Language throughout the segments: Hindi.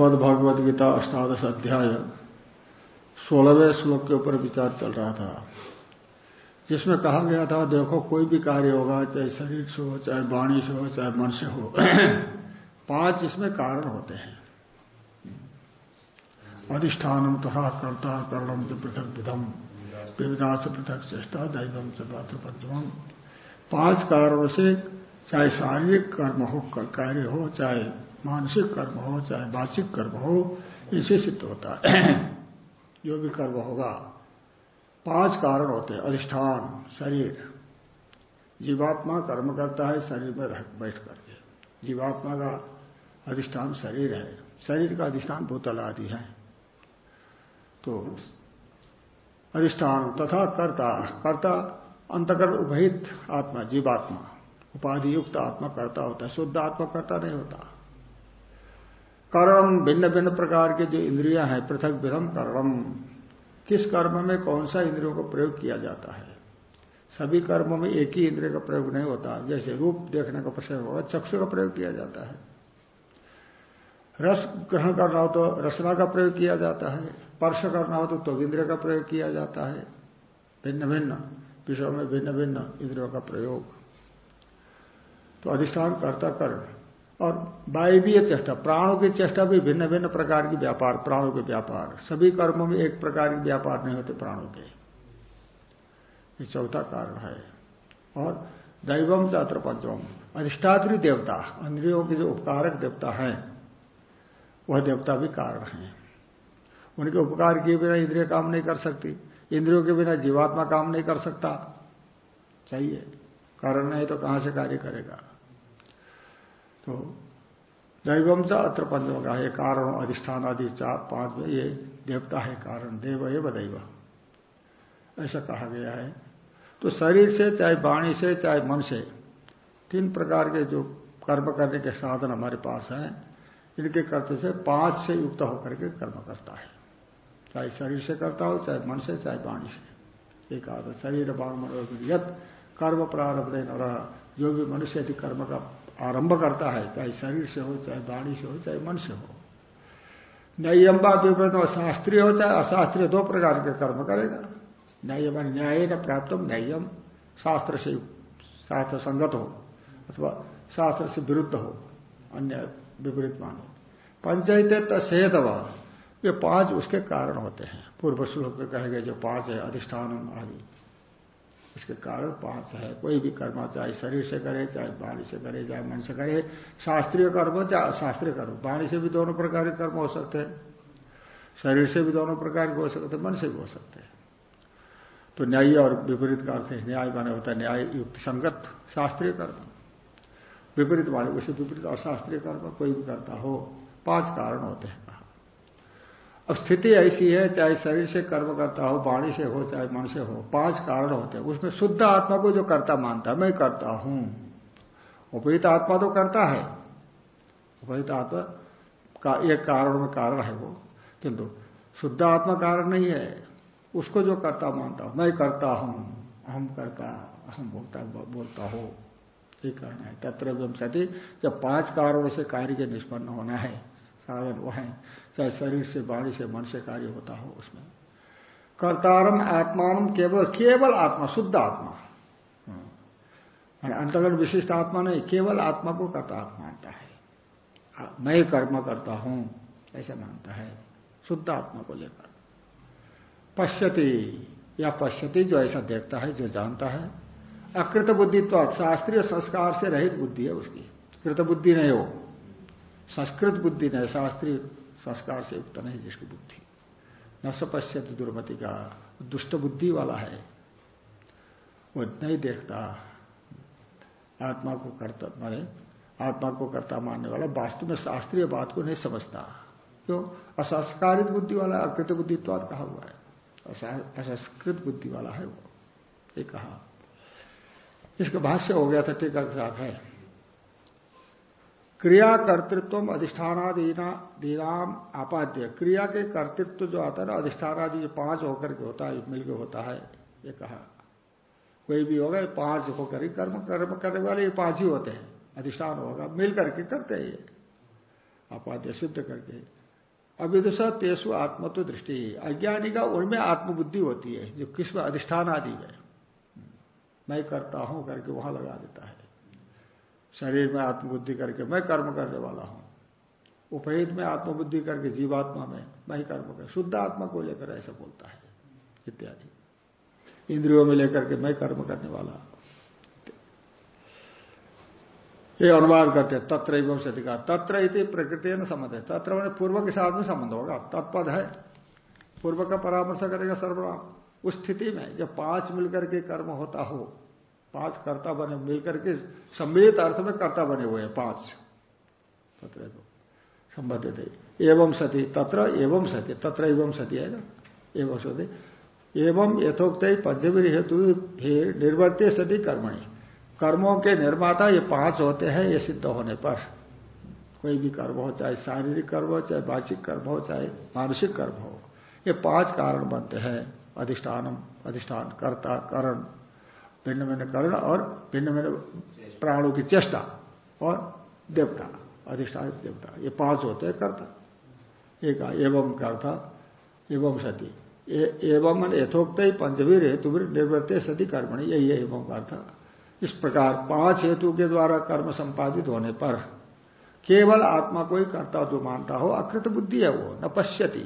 श्रीमद भगवद गीता अष्टादश अध्याय, सोलहवें श्लोक के ऊपर विचार चल रहा था। जिसमें कहा गया था, देखो कोई भी कार्य होगा, चाहे शरीर से हो, चाहे वाणी से हो, चाहे मन से हो, पाँच इसमें कारण होते हैं। अधिष्ठानम तथा कर्ता करणम से पृथक विधम विविधा से पृथक चेष्टा दैवम से पात्र पंचम पाँच कारणों से, चाहे शारीरिक कर्म हो कार्य हो, चाहे मानसिक कर्म हो, चाहे वाचिक कर्म हो इसे सिद्ध होता है। जो भी कर्म होगा, पाँच कारण होते हैं, अधिष्ठान, शरीर। जीवात्मा कर्म करता है, शरीर में रह, बैठ करके। जीवात्मा का अधिष्ठान शरीर है। शरीर का अधिष्ठान भूतल आदि है। तो अधिष्ठान तथा कर्ता कर्ता अंतकर उपहित आत्मा, जीवात्मा। उपाधि युक्त आत्मा करता होता है, शुद्ध आत्मा करता नहीं होता। कर्म भिन्न भिन्न प्रकार के जो इंद्रियाँ हैं, पृथक विधम कर्म, किस कर्म में कौन सा इंद्रियों का प्रयोग किया जाता है? सभी कर्मों में एक ही इंद्रिय का प्रयोग नहीं होता। जैसे रूप देखने का प्रसंग होगा, चक्षु का प्रयोग किया जाता है। रस ग्रहण करना हो तो रसना का प्रयोग किया जाता है। स्पर्श करना हो तो तो इंद्रिय का प्रयोग किया जाता है। भिन्न भिन्न विषयों में भिन्न भिन्न इंद्रियों का प्रयोग। तो अधिष्ठान करता कर्म और वायवीय चेष्टा, प्राणों की चेष्टा भी भिन्न भिन्न प्रकार की व्यापार, प्राणों के व्यापार। सभी कर्मों में एक प्रकार के व्यापार नहीं होते प्राणों के। ये चौथा कारण है। और दैवम चात्र पंचम अधिष्ठात्री देवता, इंद्रियों के जो उपकारक देवता है, वह देवता भी कारण है। उनके उपकार के बिना इंद्रिय काम नहीं कर सकती। इंद्रियों के बिना जीवात्मा काम नहीं कर सकता। चाहिए। कारण नहीं तो कहाँ से कार्य करेगा? तो दैवम च अत्र पंचम का है कारण अधिष्ठान आदि चार पाँच में ये देवता है कारण, देव एव दैव। ऐसा कहा गया है। तो शरीर से चाहे वाणी से चाहे मन से, तीन प्रकार के जो कर्म करने के साधन हमारे पास हैं, इनके कर्तव्य से पाँच से युक्त होकर के कर्म करता है। चाहे शरीर से करता हो, चाहे मन से, चाहे वाणी से। एक आदत, शरीर बाण मन कर्म प्रारब्ध जो भी मनुष्य यदि कर्म का आरंभ करता है, चाहे शरीर से हो, चाहे वाणी से हो, चाहे मन से हो। न्यायम बात विपरीत शास्त्रीय हो, चाहे अशास्त्रीय, दो प्रकार के कर्म करेगा। न्याय न्याय न प्राप्त न्यायम शास्त्र से शास्त्र संगत हो, अथवा शास्त्र से विरुद्ध हो, अन्य विपरीत मानो। पंचायत तसेत ये पाँच उसके कारण होते हैं। पूर्व श्लोक में कहे गए जो पाँच है अधिष्ठान आदि। इसके कारण पाँच है। कोई भी कर्म चाहे शरीर से करे, चाहे वाणी से करे, चाहे मन से करे, शास्त्रीय कर्म चाहे अशास्त्रीय कर्म, वाणी से भी दोनों प्रकार के कर्म हो सकते हैं। शरीर से भी दोनों प्रकार के हो सकते हैं, मन से भी हो सकते हैं। तो न्याय और विपरीत का अर्थ न्याय माने होता है न्याय युक्त संगत, शास्त्रीय कर्म। विपरीत वाले उसे विपरीत और शास्त्रीय कर्म कोई भी करता हो, पाँच कारण होते हैं। अब स्थिति ऐसी है, चाहे शरीर से कर्म करता हो, वाणी से हो, चाहे मन से हो, पाँच कारण होते हैं। उसमें शुद्ध आत्मा को जो करता मानता है, मैं करता हूँ। उपहित आत्मा तो करता है। उपहित आत्मा का एक कारण में कारण है वो। किंतु शुद्ध आत्मा कारण नहीं है। उसको जो करता मानता हूँ, मैं करता हूँ। हम करता हम बोलता बोलता हो। ये कहना है। तत्र सती। जब पाँच कारणों से कार्य के निष्पन्न होना है, साधन वो है। चाहे शरीर से, वाणी से, मन से कार्य होता हो उसमें। कर्तारम आत्मान केवल केवल आत्मा, शुद्ध आत्मा। अंतर्गत विशिष्ट आत्मा नहीं, केवल आत्मा को कर्ता मानता है। मैं कर्म करता हूँ, ऐसा मानता है। शुद्ध आत्मा को लेकर। पश्यति, या पश्यति जो ऐसा देखता है, जो जानता है। अकृत बुद्धित्व शास्त्रीय संस्कार से रहित बुद्धि है उसकी। कृत बुद्धि नहीं हो। संस्कृत बुद्धि नहीं, शास्त्रीय संस्कार से युक्त नहीं, जिसकी बुद्धि। न सपश्यत दुर्मति का दुष्ट बुद्धि वाला है। वो नहीं देखता। आत्मा को करता, माने आत्मा को करता मानने वाला वास्तव में शास्त्रीय बात को नहीं समझता। क्यों? असंस्कारित बुद्धि वाला, अकृत बुद्धित्वाद कहा हुआ है। असंस्कृत बुद्धि वाला है वो। ये कहा। इसका भाष्य हो गया था, टीका है। क्रिया कर्तृत्व अधिष्ठानादीनाम आपाद्य। क्रिया के कर्तृत्व जो आता है ना, अधिष्ठानादि जो पाँच होकर के होता है मिलकर होता है, ये कहा। कोई भी होगा पाँच होकर ही कर्म कर्म करने वाले ये पाँच ही होते हैं। अधिष्ठान होगा मिल करके करते हैं ये। अपाद्य सिद्ध करके। अविदुषा तेसु आत्मत्व दृष्टि। अज्ञानी का उनमें आत्मबुद्धि होती है, जो किस अधिष्ठान आदि है मैं करता हूँ करके वहाँ लगा देता है। शरीर में आत्मबुद्धि करके मैं कर्म करने वाला हूँ। उपहित में आत्मबुद्धि करके जीवात्मा में मैं ही कर्म कर, शुद्ध आत्मा को लेकर ऐसा बोलता है, इत्यादि। इंद्रियों में लेकर के मैं कर्म करने वाला ये अनुवाद करते हैं, तत्र एवं सतिका तत्र प्रकृति न संबंध है। तत्र मैंने पूर्व के साथ में संबंध होगा, तत्पद है। पूर्व का परामर्श करेगा सर्वनाम। उस स्थिति में जब पाँच मिलकर के कर्म होता हो पाँच कर्ता बने मिलकर के सम्मिलित अर्थ में कर्ता बने हुए हैं, पाँच। तत्र संबंधित एवं सती, तत्र एवं सती, तत्र एवं सती, है ना? एवं सती। एवं यथोक्त पंचमी हेतु निर्वर्त्य सती कर्मणी। कर्मों के निर्माता ये पाँच होते हैं, ये सिद्ध होने पर। कोई भी कर्म हो, चाहे शारीरिक कर्म हो, चाहे वाचिक कर्म हो, चाहे मानसिक कर्म हो, ये पाँच कारण बनते हैं। अधिष्ठानम, अधिष्ठान, कर्ता, करण। भिन्न भिन्न कर्ण और भिन्न भिन्न प्राणों की चेष्टा और देवता, अधिष्ठान देवता। ये पाँच होते हैं कर्ता। एक एवं कर्ता, एवं सती। एवं यथोक्त ही पंचवीर हेतु निर्वृत्त सती कर्मणि। यही है एवं कर्ता। इस प्रकार पाँच हेतु के द्वारा कर्म संपादित होने पर केवल आत्मा को ही करता जो मानता हो, अकृत बुद्धि है वो, न पश्यती।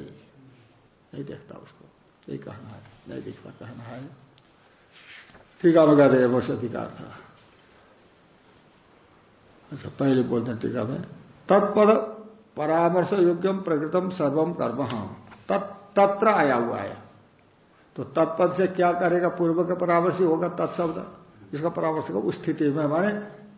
नहीं देखता उसको। यही कहना है। नहीं देखता कहना है। टीका में कहते वो अधिकार था। अच्छा पहले बोलते हैं टीका में तत्पद परामर्श योग्यम प्रकृतम सर्वम कर्म। तत्र आया हुआ है। तो तत्पद से क्या करेगा? पूर्व का परामर्श होगा तत्शब्द। इसका परामर्श होगा, उस स्थिति में हमारे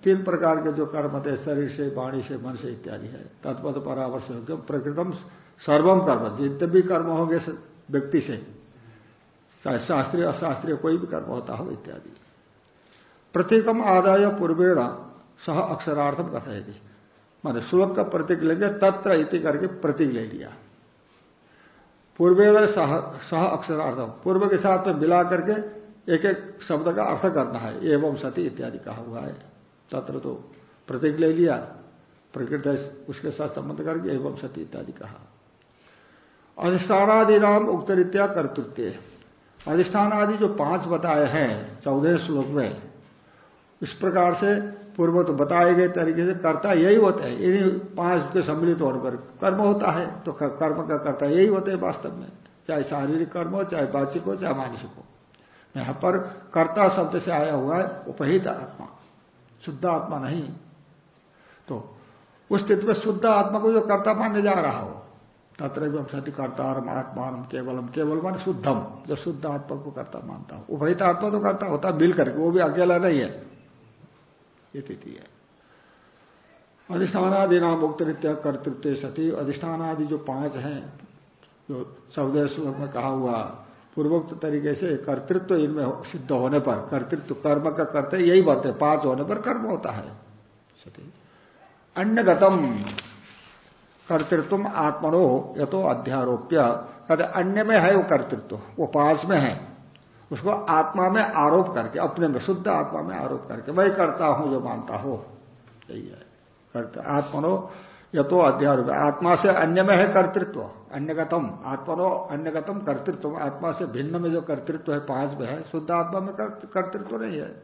तीन प्रकार के जो कर्म थे, शरीर से, वाणी से, मन से इत्यादि है। तत्पद परामर्श योग्यम प्रकृतम सर्वम कर्म। जितने भी कर्म होंगे व्यक्ति से। चाहे शास्त्रीय, अशास्त्रीय कोई भी कर्म होता हो, इत्यादि। प्रतीकम आदाय पूर्वेण, सह अक्षरार्थम कथयती। माने श्लोक का प्रतीक लेंगे तत्र इति करके प्रतीक ले लिया। पूर्वेण सह सह अक्षरार्थम पूर्व के साथ में मिला करके एक एक शब्द का अर्थ करना है। एवं सती इत्यादि कहा हुआ है। तत्र तो प्रतीक ले लिया, प्रकृति उसके साथ संबंध करके एवं सती इत्यादि कहा। अधिष्ठानादि नाम उक्त रीत्या कर्तृत्व। अधिष्ठान आदि जो पाँच बताए हैं, चौदह श्लोक में, इस प्रकार से पूर्व तो बताए गए तरीके से कर्ता यही होता है। इन्हीं पाँच के सम्मिलित होने पर कर्म होता है तो कर्म का कर्ता यही होते हैं वास्तव में, चाहे शारीरिक कर्म हो, चाहे वाचिक हो, चाहे मानसिक हो। यहाँ पर कर्ता शब्द से आया हुआ है, उपहित आत्मा, शुद्ध आत्मा नहीं। तो उस स्थिति में शुद्ध आत्मा को जो कर्ता मानने जा रहा हो तत्र सती कर्तारम आत्मान केवलम केवल मान शुद्धम। जो शुद्ध आत्मा को कर्ता मानता हूँ। उपहित आत्मा तो करता होता, मिल करके। वो भी अकेला नहीं है। ये तिथि है। अधिष्ठानादि नाम मुक्त नित्य कर्तृत्व सती। अधिष्ठानादि जो पाँच हैं, जो श्लोक में कहा हुआ, पूर्वोक्त तरीके से कर्तृत्व इनमें सिद्ध होने पर, कर्तृत्व, कर्म का करते यही बात है। पाँच होने पर कर्म होता है। अन्यगतम। कर्तृत्व आत्मनो यह तो अध्यारोप्य। कहते, अन्य में है वो कर्तृत्व, वो पाँच में है। उसको आत्मा में आरोप करके, अपने में, शुद्ध आत्मा में आरोप करके, मैं करता हूँ, जो मानता हो। यही है। करते, आत्मनो यह तो अध्यारोप आत्मा से अन्य में है कर्तृत्व, अन्यगतम, आत्मनो अन्यगतम कर्तृत्व। आत्मा से भिन्न में जो कर्तृत्व है पाँच में है, शुद्ध आत्मा में कर्तृत्व नहीं है।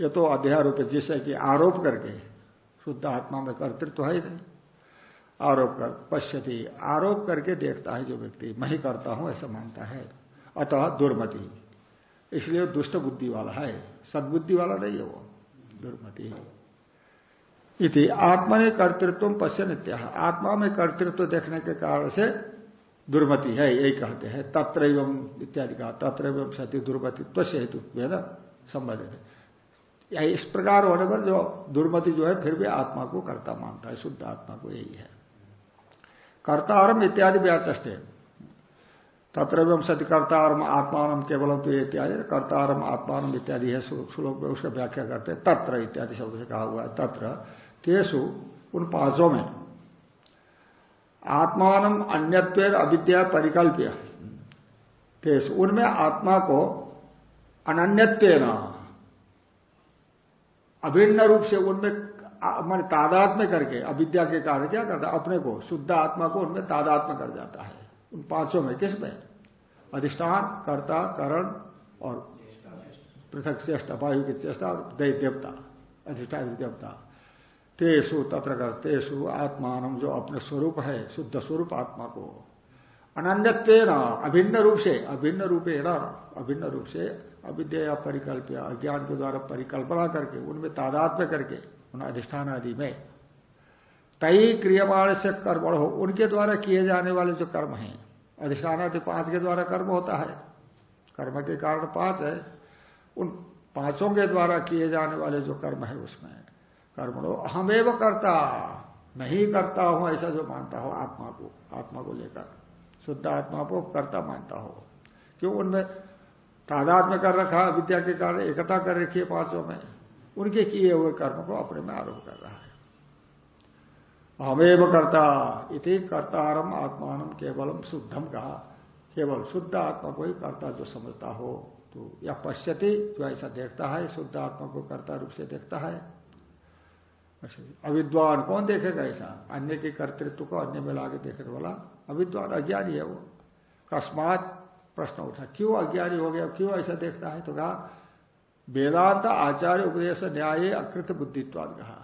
ये तो अध्यारोप जिसे कि आरोप करके, शुद्ध आत्मा में कर्तृत्व है ही नहीं। आरोप कर, पश्यति, आरोप करके देखता है जो व्यक्ति, मैं ही करता हूँ, ऐसा मानता है। अतः दुर्मति। इसलिए दुष्ट बुद्धि वाला है। सदबुद्धि वाला नहीं है वो, दुर्मति। इति, आत्मा ने कर्तृत्व पश्य नित्य। आत्मा में कर्तृत्व देखने के कारण से दुर्मति है, यही कहते हैं। तत्र एवं इत्यादि का तत्र एवं सत्य दुर्मतित्व से हेतु है। संबंधित या इस प्रकार होने पर जो दुर्मति जो है, फिर भी आत्मा को कर्ता मानता है, शुद्ध आत्मा को यही है। कर्तारम इत्यादि व्याचे तत्र एवं सत्य कर्तारम आत्मान केवलम तो इत्यादि, कर्तारम आत्मान इत्यादि है श्लोक में उसका व्याख्या करते हैं। तत्र इत्यादि शब्द से कहा हुआ है, तत्र। तेसु उन पाँचों में। आत्मान अन्यत्व अविद्या परिकल्प्य। तेसु, उनमें आत्मा को अनन्यत्व अभिन्न रूप से उनमें मान तादात में करके, अविद्या के कारण क्या करता है? अपने को, शुद्ध आत्मा को उनमें तादात में कर जाता है। उन पाँचों में, किसमें? अधिष्ठान, कर्ता, करण और पृथक चेष्टा, वायु की चेष्टा और दैव, देवता, अधिष्ठान देवता। तेसु, तत्र कर, तेसु आत्मान जो अपने स्वरूप है, शुद्ध स्वरूप आत्मा को। अनन्यत्व अभिन्न रूप से, अभिन्न रूपे न अभिन्न रूप से अविद्या परिकल्प अज्ञान के द्वारा परिकल्पना करके, उनमें तादात्म्य करके उन अधिष्ठान आदि में। तई क्रियमाण से कर्म हो, उनके द्वारा किए जाने वाले जो कर्म हैं अधिष्ठान आदि पाँच के द्वारा कर्म होता है। कर्म के कारण पाँच है, उन पाँचों के द्वारा किए जाने वाले जो कर्म है उसमें। कर्म लो हमेव करता नहीं करता हूँ, ऐसा जो मानता हो आत्मा को आत्मा को लेकर। शुद्ध आत्मा को कर्ता मानता हो। क्यों? उनमें तादाद में कर रखा विद्या के कारण एकता कर रखी है पाँचों में। उनके किए हुए कर्म को अपने में आरोप कर रहा है। हमेव करता, इति कर्तारम आत्मान केवलम शुद्धम कहा। केवल शुद्ध आत्मा को ही कर्ता जो समझता हो तो या पश्यति, जो ऐसा देखता है, शुद्ध आत्मा को कर्ता रूप से देखता है। अविद्वान कौन देखेगा ऐसा? अन्य के कर्तृत्व को अन्य में लागे देखने वाला अविद्वान, अज्ञानी है वो। अकस्मात प्रश्न उठा, क्यों अज्ञानी हो गया, क्यों ऐसा देखता है? तो कहा वेदांत आचार्य उपदेश न्याय अकृत बुद्धित्वाद कहा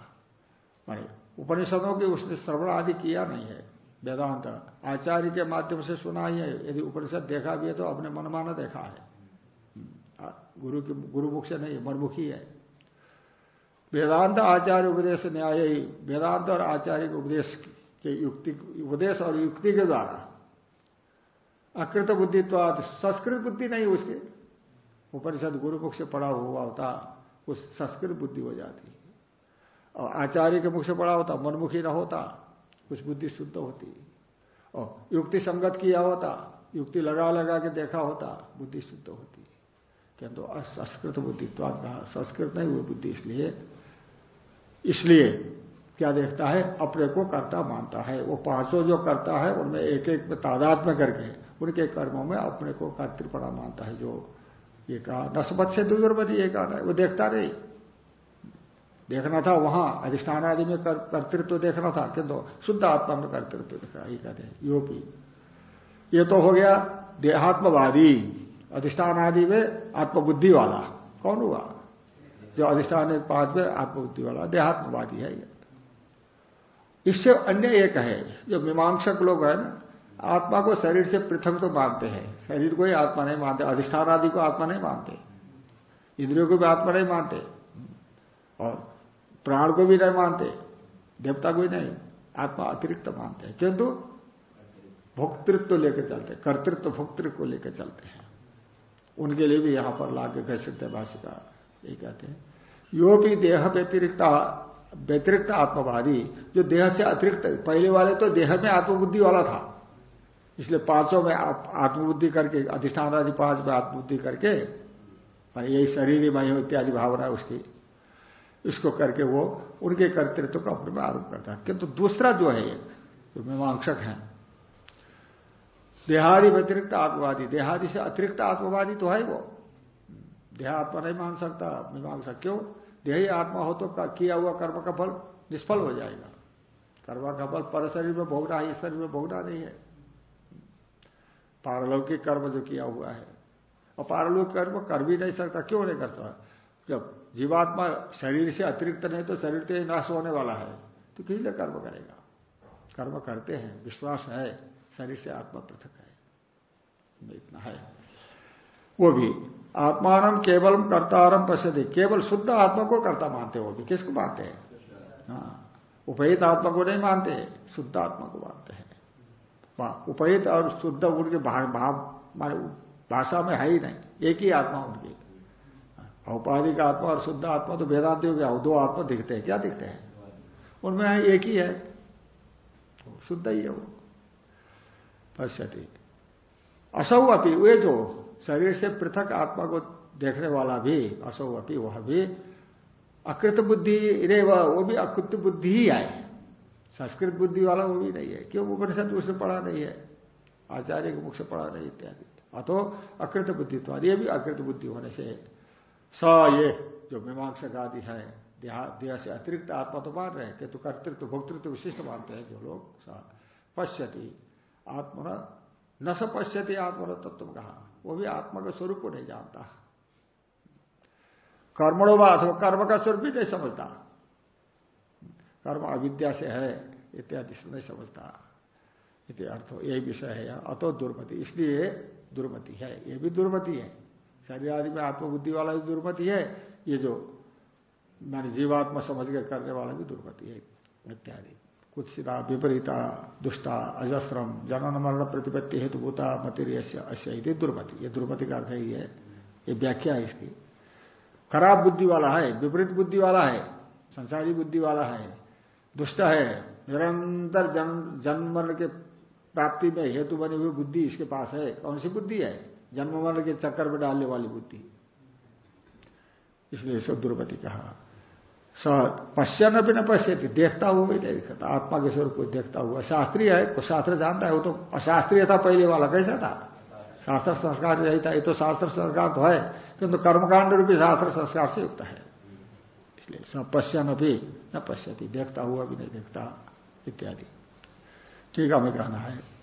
माने उपनिषदों के उसने श्रवण आदि किया नहीं है। वेदांत आचार्य के माध्यम से सुना ही है। यदि उपनिषद देखा भी है तो अपने मनमाना देखा है। गुरु की गुरुमुख से नहीं मनमुखी है। वेदांत आचार्य उपदेश न्याय ही वेदांत और आचार्य के उपदेश के युक्ति, उपदेश और युक्ति के द्वारा अकृत बुद्धित्वाद, संस्कृत बुद्धि नहीं उसके। उपनिषद गुरुमुख से पढ़ा हुआ होता, उस संस्कृत बुद्धि हो जाती। और आचार्य के मुख से पढ़ा होता, मनमुखी न होता कुछ बुद्धि शुद्ध होती। और युक्ति संगत किया होता, युक्ति लगा लगा के देखा होता, बुद्धि शुद्ध होती। किंतु संस्कृत बुद्धित्वाद कहा, संस्कृत नहीं हुई बुद्धि इसलिए इसलिए क्या देखता है, अपने को कर्ता मानता है। वो पाँचों जो करता है, उनमें एक एक तादाद में करके, उनके कर्मों में अपने को कर्तृपणा मानता है, जो ये कहा, नस्बत से दुर्बदी ये कहा वो देखता नहीं। देखना था वहाँ, अधिष्ठान आदि में कर्तृत्व तो देखना था, किंतु शुद्ध आत्मा में कर्तृत्व देखा, ये कहते हैं, योपी। ये तो हो गया देहात्मवादी, अधिष्ठान आदि में आत्मबुद्धि वाला। कौन हुआ? जो अधिष्ठान पाँच में आत्मबुद्धि वाला, देहात्मवादी है इससे अन्य एक है, जो मीमांसक लोग है ना आत्मा को शरीर से पृथक तो मानते हैं। शरीर को ही आत्मा नहीं मानते अधिष्ठान आदि को आत्मा नहीं मानते। इंद्रियों को भी आत्मा नहीं मानते। और प्राण को भी नहीं मानते, देवता को भी नहीं। आत्मा अतिरिक्त मानते हैं। किंतु भोक्तृत्व तो लेकर चलते कर्तृत्व तो भोक्तृत्व को लेकर चलते हैं। उनके लिए भी यहाँ पर लाके कह सकते हैं भाषिका ये कहते हैं यो भी देह व्यतिरिक्त व्यतिरिक्त आत्मवादी, जो देह से अतिरिक्त, पहले वाले तो देह में आत्मबुद्धि वाला था। इसलिए पाँचों में आत्मबुद्धि करके अधिष्ठान आदि पाँच में आत्मबुद्धि करके यही शरीर मय इत्यादि भावना उसकी, इसको करके वो उनके कर्तृत्व का अपने में आरोप करता है। किंतु दूसरा जो है एक जो मीमांसक है, देहादि व्यतिरिक्त आत्मवादी, देहादि से अतिरिक्त आत्मवादी तो है वो। देहात्मा नहीं मान सकता, मीमांसक क्यों? देही आत्मा हो तो किया हुआ कर्म का फल निष्फल हो जाएगा। कर्म का फल पर शरीर में भोगना है, इस शरीर में भोगना नहीं है। पारलौकिक कर्म जो किया हुआ है। और पारलौकिक कर्म कर भी नहीं सकता, क्यों नहीं करता जब जीवात्मा शरीर से अतिरिक्त नहीं तो शरीर तो नाश होने वाला है। तो किस कर्म करेगा? कर्म करते हैं, विश्वास है, शरीर से आत्मा पृथक है। इतना है। वो भी, आत्मान केवल कर्तारम पश्यते। केवल शुद्ध आत्मा को कर्ता मानते हो भी। किसको मानते हैं? हाँ उपहित आत्मा को नहीं मानते, शुद्ध आत्मा को मानते हैं। उपहित और शुद्ध उनके भाव माने भाषा में है ही नहीं। एक ही आत्मा उनकी। औपाधिक आत्मा और शुद्ध आत्मा तो वेदांति हो गया दो आत्मा दिखते हैं। क्या दिखते हैं? उनमें है एक ही है। शुद्ध ही है वो। पश्यति। असौ अपी, वे जो शरीर से पृथक आत्मा को देखने वाला भी, असौ अपी, वह भी अकृत बुद्धि रे वो भी अकृत बुद्धि ही आए। संस्कृत बुद्धि वाला वो भी नहीं है। क्यों? उपनिषद उसने पढ़ा नहीं है। आचार्य के मुख से पढ़ा नहीं इत्यादि। अतो अकृत बुद्धित्व ये भी अकृत बुद्धि होने से स ये जो मीमांसक आदि है, देह से अतिरिक्त आत्मा तो मान रहे थे तो कर्तृत्व, भोक्तृत्व विशिष्ट मानते हैं जो लोग पश्यति आत्मा न स पश्यति आत्मा तत्व कहा। वो भी आत्मा के स्वरूप को नहीं जानता। कर्मणों अथवा कर्म का स्वरूप भी नहीं समझता। कर्म अविद्या से है, इत्यादि से नहीं समझता। इति अर्थ, यही विषय है अतो दुर्मति, इसलिए दुर्मति है। ये भी दुर्मति है। शरीर आदि में आत्मबुद्धि वाला भी दुर्मति है। ये जो मैंने जीवात्मा समझ के करने वाला भी दुर्मति है। इत्यादि। कुछ सीधा विपरीता, दुष्टा, अजस्रम, जनन मरण प्रतिपत्ति हेतु भूता मतिर ऐसे दुर्मति। ये दुर्मति का अर्थ ही है। ये व्याख्या है इसकी। खराब बुद्धि वाला है, विपरीत बुद्धि वाला है, संसारी बुद्धि वाला है। दुष्ट है, निरंतर जन्म जन्म मरण के प्राप्ति में हेतु बनी हुई बुद्धि इसके पास है। कौन सी बुद्धि है? जन्म मरण के चक्कर में डालने वाली बुद्धि। इसलिए सब द्रुपति कहा। स पश्चन भी न पश्यती, देखता हुआ भी नहीं दिखता। आत्मा के स्वरूप को देखता हुआ। शास्त्रीय है शास्त्र जानता है, वो तो अशास्त्रीय था पहले वाला, कैसा था? शास्त्र संस्कार यही था, ये तो शास्त्र संस्कार तो है, किंतु कर्मकांड रूपी शास्त्र संस्कार से युक्त है। इसलिए सब पश्चन भी न पश्यती, देखता हुआ भी नहीं देखता, इत्यादि। ठीक है, हमें कहना है।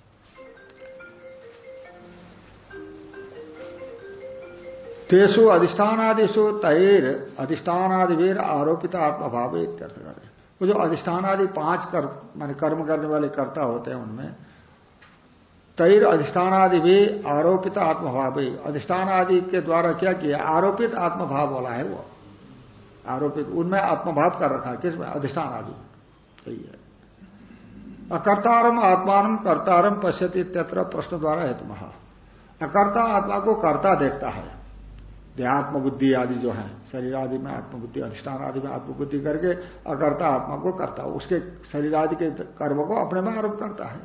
तेसु अधिष्ठानादिशु तैर अधिष्ठानादिवीर आरोपित आत्मभाव इत्यर्थ करें वो जो अधिष्ठानादि पाँच कर मान कर्म करने वाले कर्ता होते हैं उनमें, तैर अधिष्ठानादि भी आरोपित आत्मभाव। अधिष्ठान आदि के द्वारा क्या किया? आरोपित आत्मभाव वाला है वो। आरोपित, उनमें आत्मभाव कर रखा है। किसमें अधिष्ठान आदि सही है। अकर्तारम आत्मान कर्तारम पश्यति इत्यत्र प्रश्न द्वारा हेतु महा। अकर्ता आत्मा को कर्ता देखता है। देहात्म बुद्धि आदि जो है, शरीर आदि में आत्मबुद्धि, अधिष्ठान आदि में आत्मबुद्धि करके अकर्ता आत्मा को करता, उसके शरीर आदि के कर्म को अपने में आरोप करता है।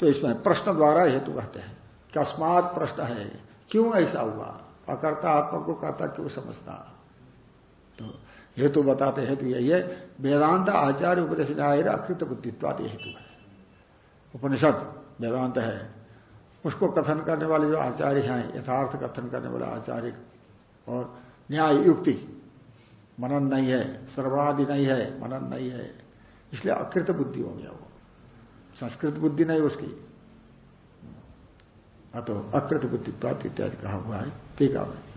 तो इसमें प्रश्न द्वारा हेतु कहते हैं। कस्मात प्रश्न है क्यों ऐसा हुआ? अकर्ता आत्मा को कर्ता क्यों समझता? तो हेतु बताते हेतु यही है। वेदांत आचार्य उपदेश न्याय अकृत बुद्धित्वाद हेतु है। उपनिषद वेदांत है। उसको कथन करने वाले जो आचार्य हैं, यथार्थ कथन करने वाले आचार्य और न्याय युक्ति, मनन नहीं है सर्वणादि नहीं है, मनन नहीं है। इसलिए अकृत बुद्धि हो गया वो। संस्कृत बुद्धि नहीं उसकी। अतो अकृत बुद्धि प्राप्त इत्यादि कहा हुआ है। ठीक है।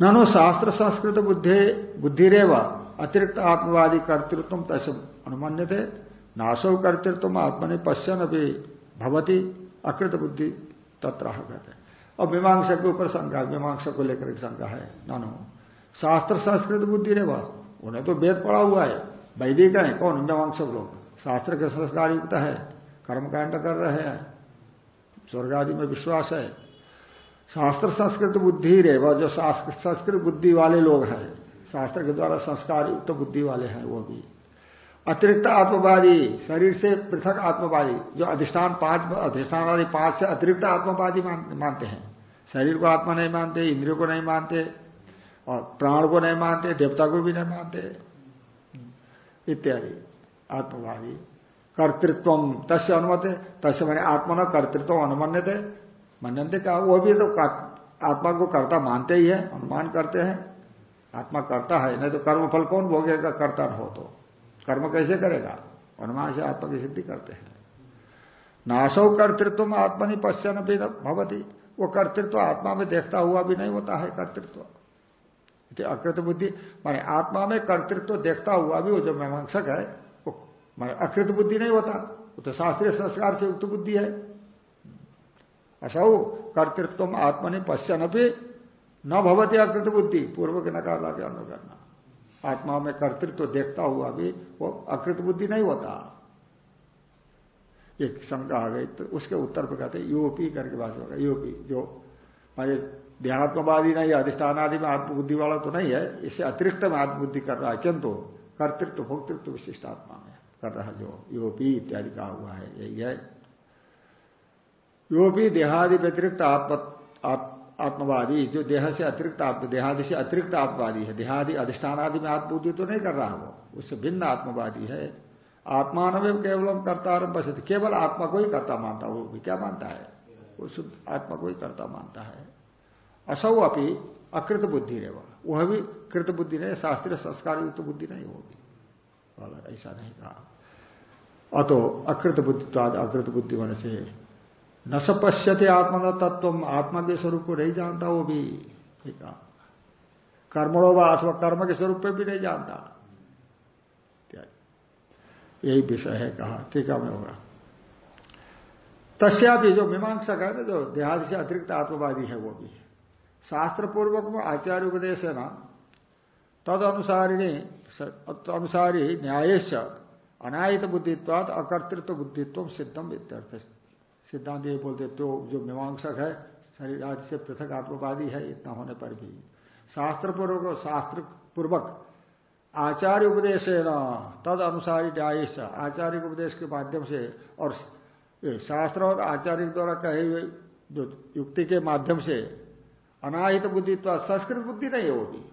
ननो शास्त्र संस्कृत बुद्धि, बुद्धिरेव, अतिरिक्त आत्मवादी कर्तृत्व तैसे अनुमान्य थे नाशो कर्तृत्व आत्मनि पश्यन अभी भवती, अकृत बुद्धि तत्र कहते हैं और मीमांसा के ऊपर शंका मीमांसा को लेकर एक शंका है, नानो शास्त्र संस्कृत बुद्धि रे वह उन्हें तो वेद पड़ा हुआ है, वैदिक है, कौन? मीमांसक लोग। शास्त्र के संस्कार युक्त है, कर्मकांड कर रहे हैं, स्वर्ग आदि में विश्वास है शास्त्र संस्कृत बुद्धि रे वह जो संस्कृत बुद्धि वाले लोग हैं, शास्त्र के द्वारा संस्कार युक्त तो बुद्धि वाले हैं वो भी। अतिरिक्त आत्मवादी, शरीर से पृथक आत्मवादी, जो अधिष्ठान पाँच, अधिष्ठान आदि पाँच से अतिरिक्त आत्मवादी मानते हैं। शरीर को आत्मा नहीं मानते, इंद्रियों को नहीं मानते, और प्राण को नहीं मानते, देवता को भी नहीं मानते, इत्यादि। आत्मवादी। कर्तृत्व तस्य अनुमत, तस्य मैंने आत्मा न कर्तृत्व अनुमन्य थे मनते का, वो भी तो आत्मा को कर्ता मानते ही है अनुमान करते हैं। आत्मा करता है, नहीं तो कर्मफल कौन भोगेगा? कर्ता हो तो। कर्म कैसे करेगा? अनुमान से आत्मा की सिद्धि करते हैं। नाशो कर्तृत्व में आत्मा नहीं पश्चन भी भवती। वो कर्तृत्व आत्मा में देखता हुआ भी नहीं होता है, कर्तृत्व। अकृत बुद्धि। माने आत्मा में कर्तृत्व देखता हुआ भी वो जो मीमांसक है, वो माने अकृत बुद्धि नहीं होता। वो तो शास्त्रीय संस्कार से युक्त बुद्धि है। असौ कर्तृत्व आत्मा नहीं पश्चन भी न भवती अकृत बुद्धि। पूर्व के नकार लाके अनु करना। आत्मा में कर्तृत्व देखता हुआ भी वो अकृत बुद्धि नहीं होता। एक शंका आ गई तो उसके उत्तर पर कहते यूपी करके बात होगा यूपी, जो मारे देहात्मवादी नहीं अधिष्ठान आदि में आत्मबुद्धि वाला तो नहीं है इससे अतिरिक्त में आत्मबुद्धि कर रहा है, किंतु कर्तृत्व, भोक्तृत्व विशिष्ट आत्मा में कर रहा जो, यूपी इत्यादि कहा हुआ है, यही है। यूपी देहादि व्यतिरिक्त आत्म आत्मवादी। जो देह से अतिरिक्त देहादि से अतिरिक्त आत्मवादी है। देहादि अधिष्ठान आदि में आत्मबुद्धि तो नहीं कर रहा वो। उससे भिन्न आत्मवादी है। आत्मान में केवल करता बस केवल आत्मा को ही करता मानता वो भी क्या मानता है? वो शुद्ध आत्मा को ही करता मानता है। असौ अपनी अकृत बुद्धि रहेगा वह भी कृत बुद्धि नहीं, शास्त्रीय संस्कार युक्त बुद्धि नहीं होगी ऐसा नहीं कहा। अतो अकृत बुद्धि तो आज अकृत बुद्धि होने से न सपश्यते आत्मा तत्व आत्मा के स्वरूप को नहीं जानता वो भी। कर्मणो व अथवा कर्म के स्वरूप पे भी नहीं जानता। यही विषय है कहा। टीका में होगा। तस्या भी जो मीमांसक है ना, जो देहादि से अतिरिक्त आत्मवादी है वो भी। शास्त्र पूर्वक में आचार्य उपदेश है ना तद अनुसारिणी अनुसारी न्याय अनायित बुद्धित्वाद अकर्तृत्व बुद्धित्व सिद्धम इत्यर्थ। सिद्धांत ये बोलते तो जो मीमांसक है, शरीर आदि से पृथक आत्मवादी है, इतना होने पर भी। शास्त्र पूर्वक शास्त्र पूर्वक आचार्य उपदेश है ना तद अनुसारी आचार्य उपदेश के माध्यम से, और शास्त्र और आचार्य द्वारा कहे हुए जो युक्ति के माध्यम से अनाहित बुद्धित्व संस्कृत बुद्धि नहीं होगी।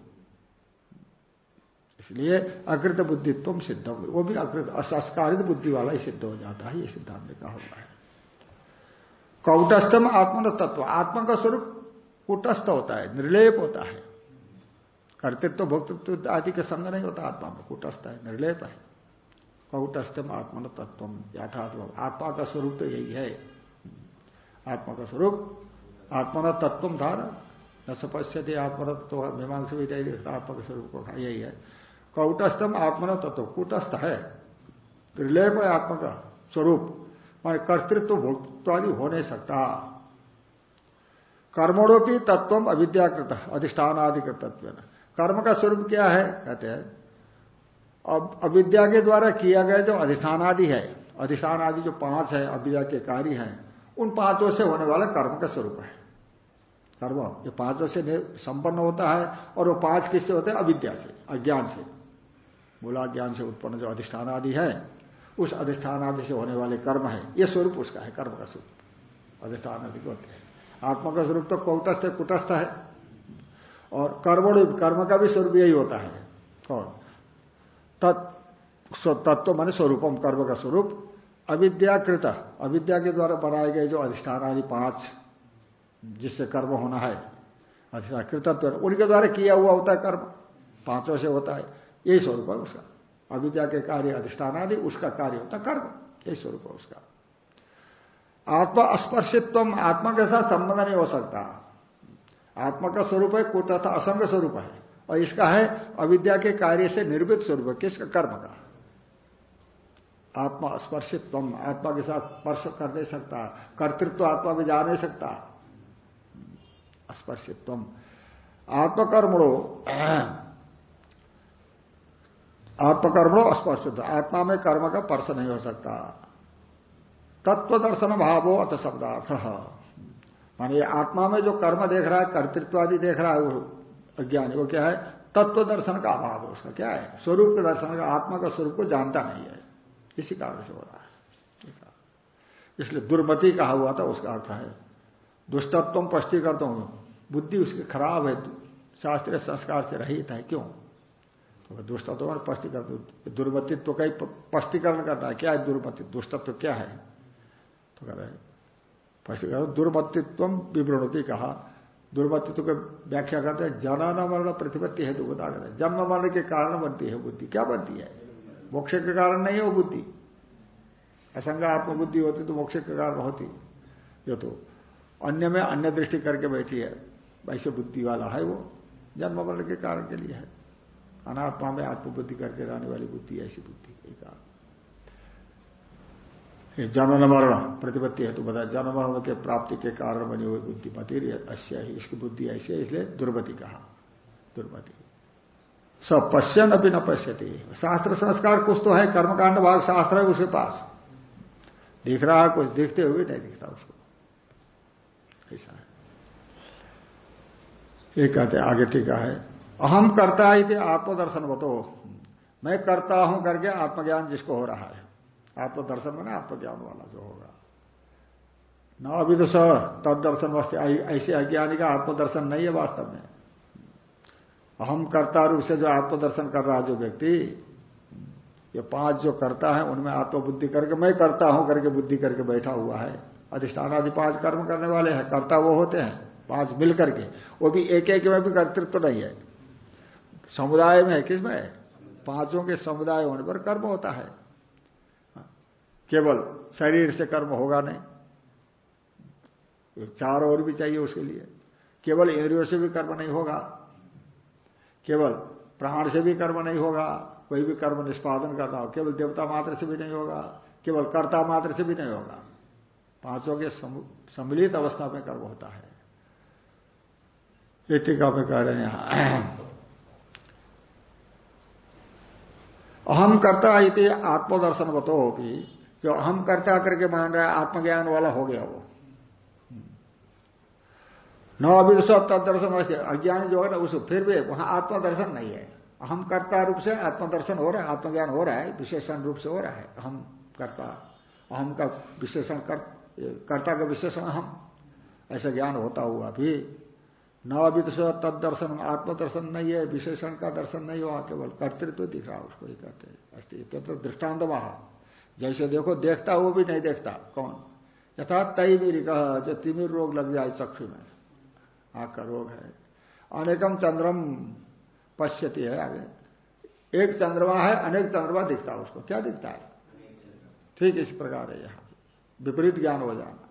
इसलिए अकृत बुद्धित्व सिद्ध वो भी अकृत, असंस्कारित बुद्धि वाला ही सिद्ध हो जाता है, ये सिद्धांत कहा हुआ है। कौटस्थम आत्मन तत्व। आत्मा का स्वरूप कुटस्थ होता है, निर्लेप होता है। कर्तृत्व तो भोक्तृत्व आदि के संग नहीं होता, आत्मा में कुटस्थ है, निर्लेप है। कौटस्थम आत्मन तत्व यथात्म। आत्मा का स्वरूप तो यही है। आत्मा का स्वरूप, आत्मन तत्व था न सपश्य थे आत्मन तत्व मीमांस भी आत्मा के स्वरूप यही है। कौटस्थम आत्मन तत्व, कुटस्थ है। त्रिलेप है आत्मा का स्वरूप। मान कर्तृत्व आदि हो नहीं सकता। कर्मणोपी तत्व अविद्याकृत अधिष्ठान आदि तत्व कर्म का स्वरूप क्या है? कहते हैं अविद्या के द्वारा किया गया जो अधिष्ठान आदि है अधिष्ठान आदि जो पाँच है, अविद्या के कार्य हैं, उन पाँचों से होने वाला कर्म का स्वरूप है। कर्म, ये पाँचों से संपन्न होता है, और वो पाँच किससे होते हैं? अविद्या से, अज्ञान से। मूला ज्ञान से उत्पन्न जो अधिष्ठान आदि है उस अधिष्ठान आदि से होने वाले कर्म है। ये स्वरूप उसका है, कर्म का स्वरूप। अधिष्ठान आदि होते हैं। आत्मा का स्वरूप तो कौटस्थ है, कुटस्थ है। और कर्म कर्म का भी स्वरूप यही होता है। कौन तत्व माने स्वरूपम, कर्म का स्वरूप। अविद्याकृत, अविद्या के द्वारा बनाए गए जो अधिष्ठान आदि पाँच जिससे कर्म होना है, अधिष्ठान कृतत्व, उनके द्वारा किया हुआ होता है कर्म। पाँचों से होता है। यही स्वरूप है उसका। अविद्या के कार्य अधिष्ठान आदि उसका कार्य होता है कर्म। यही स्वरूप है उसका। आत्मा स्पर्शित्व आत्मा के साथ संबंध नहीं हो सकता। आत्मा का स्वरूप है कुटस्थ असंग स्वरूप है। और इसका है, अविद्या के कार्य से निर्मित स्वरूप किसका? कर्म का। आत्मा स्पर्शित्व आत्मा के साथ स्पर्श कर नहीं सकता। कर्तृत्व आत्मा में जा नहीं सकता। स्पर्शित्व आत्मकर्मणो आत्मकर्मणो अस्पर्शित आत्मा में कर्म का स्पर्श नहीं हो सकता। तत्व दर्शन भावो अत शब्दार्थ। मानी आत्मा में जो कर्म देख रहा है कर्तृत्व आदि देख रहा है, वो अज्ञानी, वो क्या है? तत्व दर्शन का अभाव उसका। क्या है? स्वरूप के दर्शन का, आत्मा का स्वरूप को जानता नहीं है। इसी कारण से हो रहा है। इसलिए दुर्मति कहा हुआ था, उसका अर्थ है। दुष्टत्व पष्टी करता हूँ बुद्धि उसकी खराब है, शास्त्रीय संस्कार से रहित है। क्यों? दुष्टत्व स्पष्टी कर दुर्मतित्व का ही स्पष्टीकरण करना है। क्या है दुर्मति दुष्टत्व क्या है? तो कह रहे स्पष्टीकरण दुर्मतित्व विवृणति कहा। दुर्मतित्व की व्याख्या करते हैं जनन मरण, प्रतिपत्ति हेतु बता करते जन्म, मरण के कारण बनती है बुद्धि। क्या बनती है? मोक्ष के कारण नहीं हो बुद्धि। असंग आत्मबुद्धि होती तो मोक्ष के कारण होती। ये तो अन्य में अन्य दृष्टि करके बैठी है, वैसे बुद्धि वाला है वो। जन्म, मरण के कारण के लिए है। अनात्मा में आत्मबुद्धि करके रहने वाली बुद्धि, ऐसी बुद्धि जन्म मरण प्रतिपत्ति हेतु बता जन्म मरण के प्राप्ति के कारण बनी हुई बुद्धि बुद्धिमती अश्य ही, इसकी बुद्धि ऐसी है, इसलिए दुर्मति कहा। दुर्मति। सब पश्यन अभी न पश्यती। शास्त्र संस्कार कुछ तो है, कर्मकांड भाग शास्त्र है उसके पास। दिख रहा है, कुछ देखते हुए नहीं दिखता उसको। ऐसा है। एक कहते आगे टीका है अहम करता ही आत्मदर्शन बतो मैं करता हूँ करके आत्मज्ञान जिसको हो रहा है। आत्मदर्शन में आत्मज्ञान वाला जो होगा। न अविदुष तद दर्शन वस्तु ऐसे अज्ञानी का आत्मदर्शन नहीं है वास्तव में। अहम कर्ता रूप से जो आत्मदर्शन कर रहा है जो व्यक्ति, ये पाँच जो करता है, उनमें आत्मबुद्धि करके, मैं करता हूँ करके बुद्धि करके बैठा हुआ है। अधिष्ठान आदि पाँच कर्म करने वाले हैं, कर्ता वो होते हैं, पाँच मिलकर के। वो भी एक एक में भी कर्तृत्व तो नहीं है। समुदाय में है, किसमें पाँचों के समुदाय होने पर कर्म होता है। केवल शरीर से कर्म होगा नहीं। चार और भी चाहिए उसके लिए। केवल इंद्रियों से भी कर्म नहीं होगा। केवल प्राण से भी कर्म नहीं होगा। कोई भी कर्म निष्पादन करना हो, केवल देवता मात्र से भी नहीं होगा। केवल कर्ता मात्र से भी नहीं होगा। पाँचों के सम्मिलित अवस्था में कर्म होता है। ये टीका में कह रहे हैं यहाँ। अहम करता इति आत्मदर्शन बतो भी जो अहम करता करके मान रहा है आत्मज्ञान वाला हो गया वो। न अविदुष तदर्शन अज्ञान जो है ना उस फिर भी वहाँ आत्मदर्शन नहीं है। अहम कर्ता रूप से आत्मदर्शन हो रहा है आत्मज्ञान हो रहा है विशेषण रूप से हो रहा है। अहम कर्ता अहम का विशेषण कर, कर्ता का विशेषण अहम। ऐसा ज्ञान होता हुआ भी न अविदुष तद दर्शन आत्मदर्शन नहीं है, विशेषण का दर्शन नहीं हुआ, केवल कर्तृत्व दिख रहा उसको ही कहते अस्तित्व तो दृष्टांत वहा जैसे देखो, देखता वो भी नहीं देखता, कौन? यथा तई मेरी कहा जो तिमिर रोग लग जाए चक्षु में, आँख का रोग है। अनेकम चंद्रम पश्यती है आगे। एक चंद्रमा है, अनेक चंद्रमा दिखता है उसको। क्या दिखता है? ठीक इस प्रकार है यहाँ। विपरीत ज्ञान हो जाना।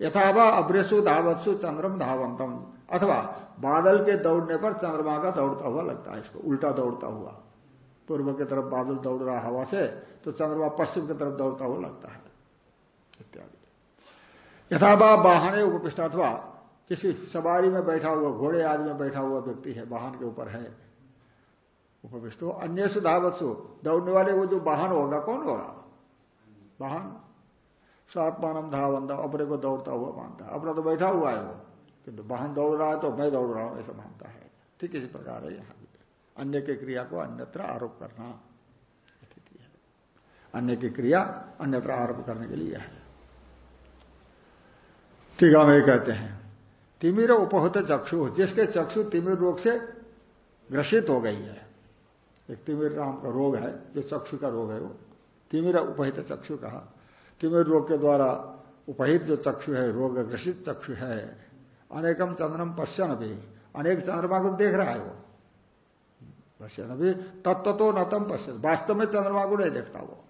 यथावा अभ्रेसु धावत्सु चंद्रम धावंतम। अथवा बादल के दौड़ने पर चंद्रमा का दौड़ता हुआ लगता है इसको, उल्टा दौड़ता हुआ। पूर्व की तरफ़ बादल दौड़ रहा हवा से तो चंद्रमा पश्चिम की तरफ़ दौड़ता हुआ लगता है। इत्यादि। यथावा वाहने उपपिष्ट अथवा किसी सवारी में बैठा हुआ, घोड़े आदि में बैठा हुआ व्यक्ति है, वाहन के ऊपर है। उपविष्ट अन्य सुधावत्सु दौड़ने वाले वो जो वाहन होगा, कौन होगा? वाहन। स्वात्मान धावंदा, अपने को दौड़ता हुआ मानता है। अपना तो बैठा हुआ है वो। किंतु वाहन दौड़ रहा है तो मैं दौड़ रहा हूँ, ऐसा मानता है। ठीक इसी प्रकार है यहाँ। अन्य की क्रिया को अन्यत्र आरोप करना। अन्य की क्रिया अन्यत्र आरोप करने के लिए है। ठीक है कहते हैं। तिमिर उपहत चक्षु, जिसके चक्षु तिमिर रोग से ग्रसित हो गई है। एक तिमिर नाम का रोग है, जो चक्षु का रोग है वो। तिमिर उपहित चक्षु कहा। तिमिर रोग के द्वारा उपहित जो चक्षु है, रोग ग्रसित चक्षु है अनेकम चंद्रम पश्चन भी अनेक चंद्रमा को देख रहा है वो। पश्चन भी तत्व तो नतम पश्चन वास्तव में चंद्रमा को नहीं देखता वो।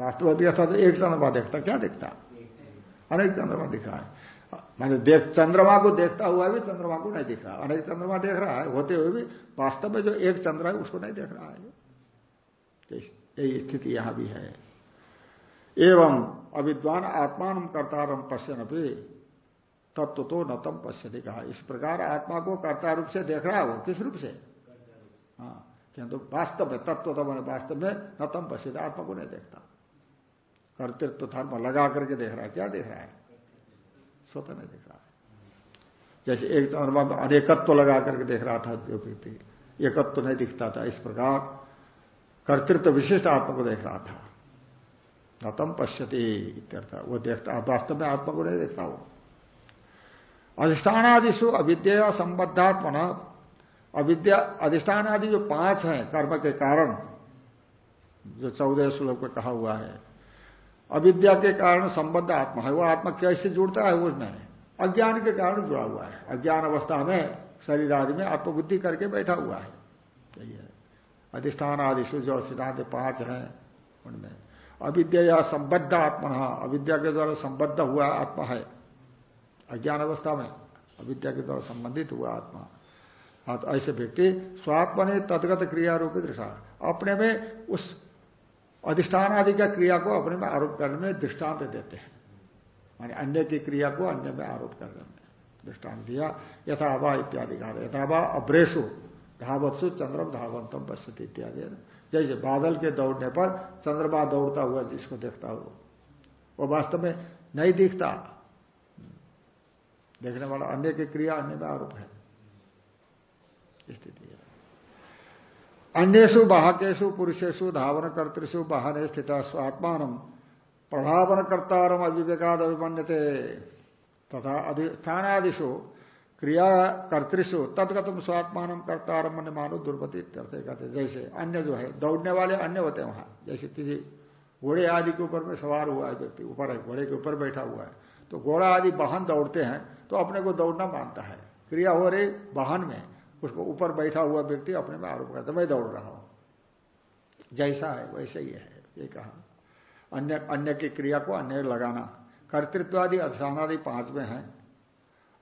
वास्तव में देखता तो एक चंद्रमा देखता, क्या देखता? अनेक चंद्रमा दिख रहा है। मैंने देख चंद्रमा को देखता हुआ भी चंद्रमा को नहीं दिख रहा। अनेक चंद्रमा देख रहा है, होते हुए भी वास्तव में जो एक चंद्र है, उसको नहीं देख रहा है। यही स्थिति यहाँ भी है। एवं अविद्वान आत्मान करता कर्तारम पश्यन भी तत्व तो नतम पश्यति कहा। इस प्रकार आत्मा को कर्ता रूप से देख रहा है वो, किस रूप से? हाँ किंतु वास्तव में तत्व तो मैंने वास्तव में नतम पश्यति, आत्मा को नहीं देखता। कर्तृत्व धर्म लगा करके देख रहा है, क्या देख रहा है? स्वतः नहीं दिख रहा है। जैसे एक चंद्रमा में अनेकत्व लगा करके देख रहा था जो व्यक्ति, एकत्व नहीं दिखता था। इस प्रकार कर्तृत्व विशिष्ट आत्मा को देख रहा था। नतम पश्यति वो देखता, वास्तव में आत्मा को नहीं देखता वो। अधिष्ठान आदिशु अविद्या संबद्धात्मना। अविद्या अधिष्ठान आदि जो पाँच हैं कर्म के कारण, जो चौदह श्लोक में कहा हुआ है, अविद्या के कारण संबद्ध आत्मा है। वो आत्मा कैसे जुड़ता है उसमें? अज्ञान के कारण जुड़ा हुआ है। अज्ञान अवस्था में, शरीर आदि में आत्मबुद्धि करके बैठा हुआ है। यही है। अधिष्ठान आदि सूर्य सिद्धांत पाँच हैं, उनमें। अविद्या संबद्ध आत्मा अविद्या के द्वारा संबद्ध हुआ आत्मा है। अज्ञान अवस्था में अविद्या के द्वारा संबंधित हुआ आत्मा। हाँ तो ऐसे व्यक्ति स्वात्मा ने तदगत क्रिया रूपी दृष्टा। अपने में उस अधिष्ठान आदि का क्रिया को अपने में आरोप करने में दृष्टांत देते हैं। माने अन्य की क्रिया को अन्य में आरोप करने में दृष्टांत दिया। यथावा इत्यादि कहा। यथावा अभ्रेशु धावत्सु, चंद्रम धावंतम पश्यति इत्यादि। जैसे बादल के दौड़ने पर चंद्रमा दौड़ता हुआ जिसको देखता हो। वो वास्तव में नहीं दिखता। देखने वाला अन्य की क्रिया अन्य में आरोप है। स्थिति है। अन्यु बाहकेशु पुरुषेशु धावन कर्तृषु बाहने स्थित स्वात्मान प्रधावन कर्तारम अविवेकाद अभिमन्यते तथा अधिष्ठानादिशु क्रिया कर्तृषु तदगतम स्वात्मान कर्तारम मन मानो दुर्पति कहते जैसे अन्य जो है, दौड़ने वाले अन्य होते हैं वहाँ। जैसे किसी घोड़े आदि के ऊपर में सवार हुआ है व्यक्ति, ऊपर है, घोड़े के ऊपर बैठा हुआ है। तो घोड़ा आदि वाहन दौड़ते हैं तो अपने को दौड़ना मानता है। क्रिया हो रही वाहन में, उसको ऊपर बैठा हुआ व्यक्ति अपने में आरोप करता मैं दौड़ रहा हूँ। जैसा है, वैसे ही है, ये कहा। अन्य अन्य की क्रिया को अन्य लगाना। कर्तृत्व कर्तृत्वादि अधिष्ठानादि पाँच में है।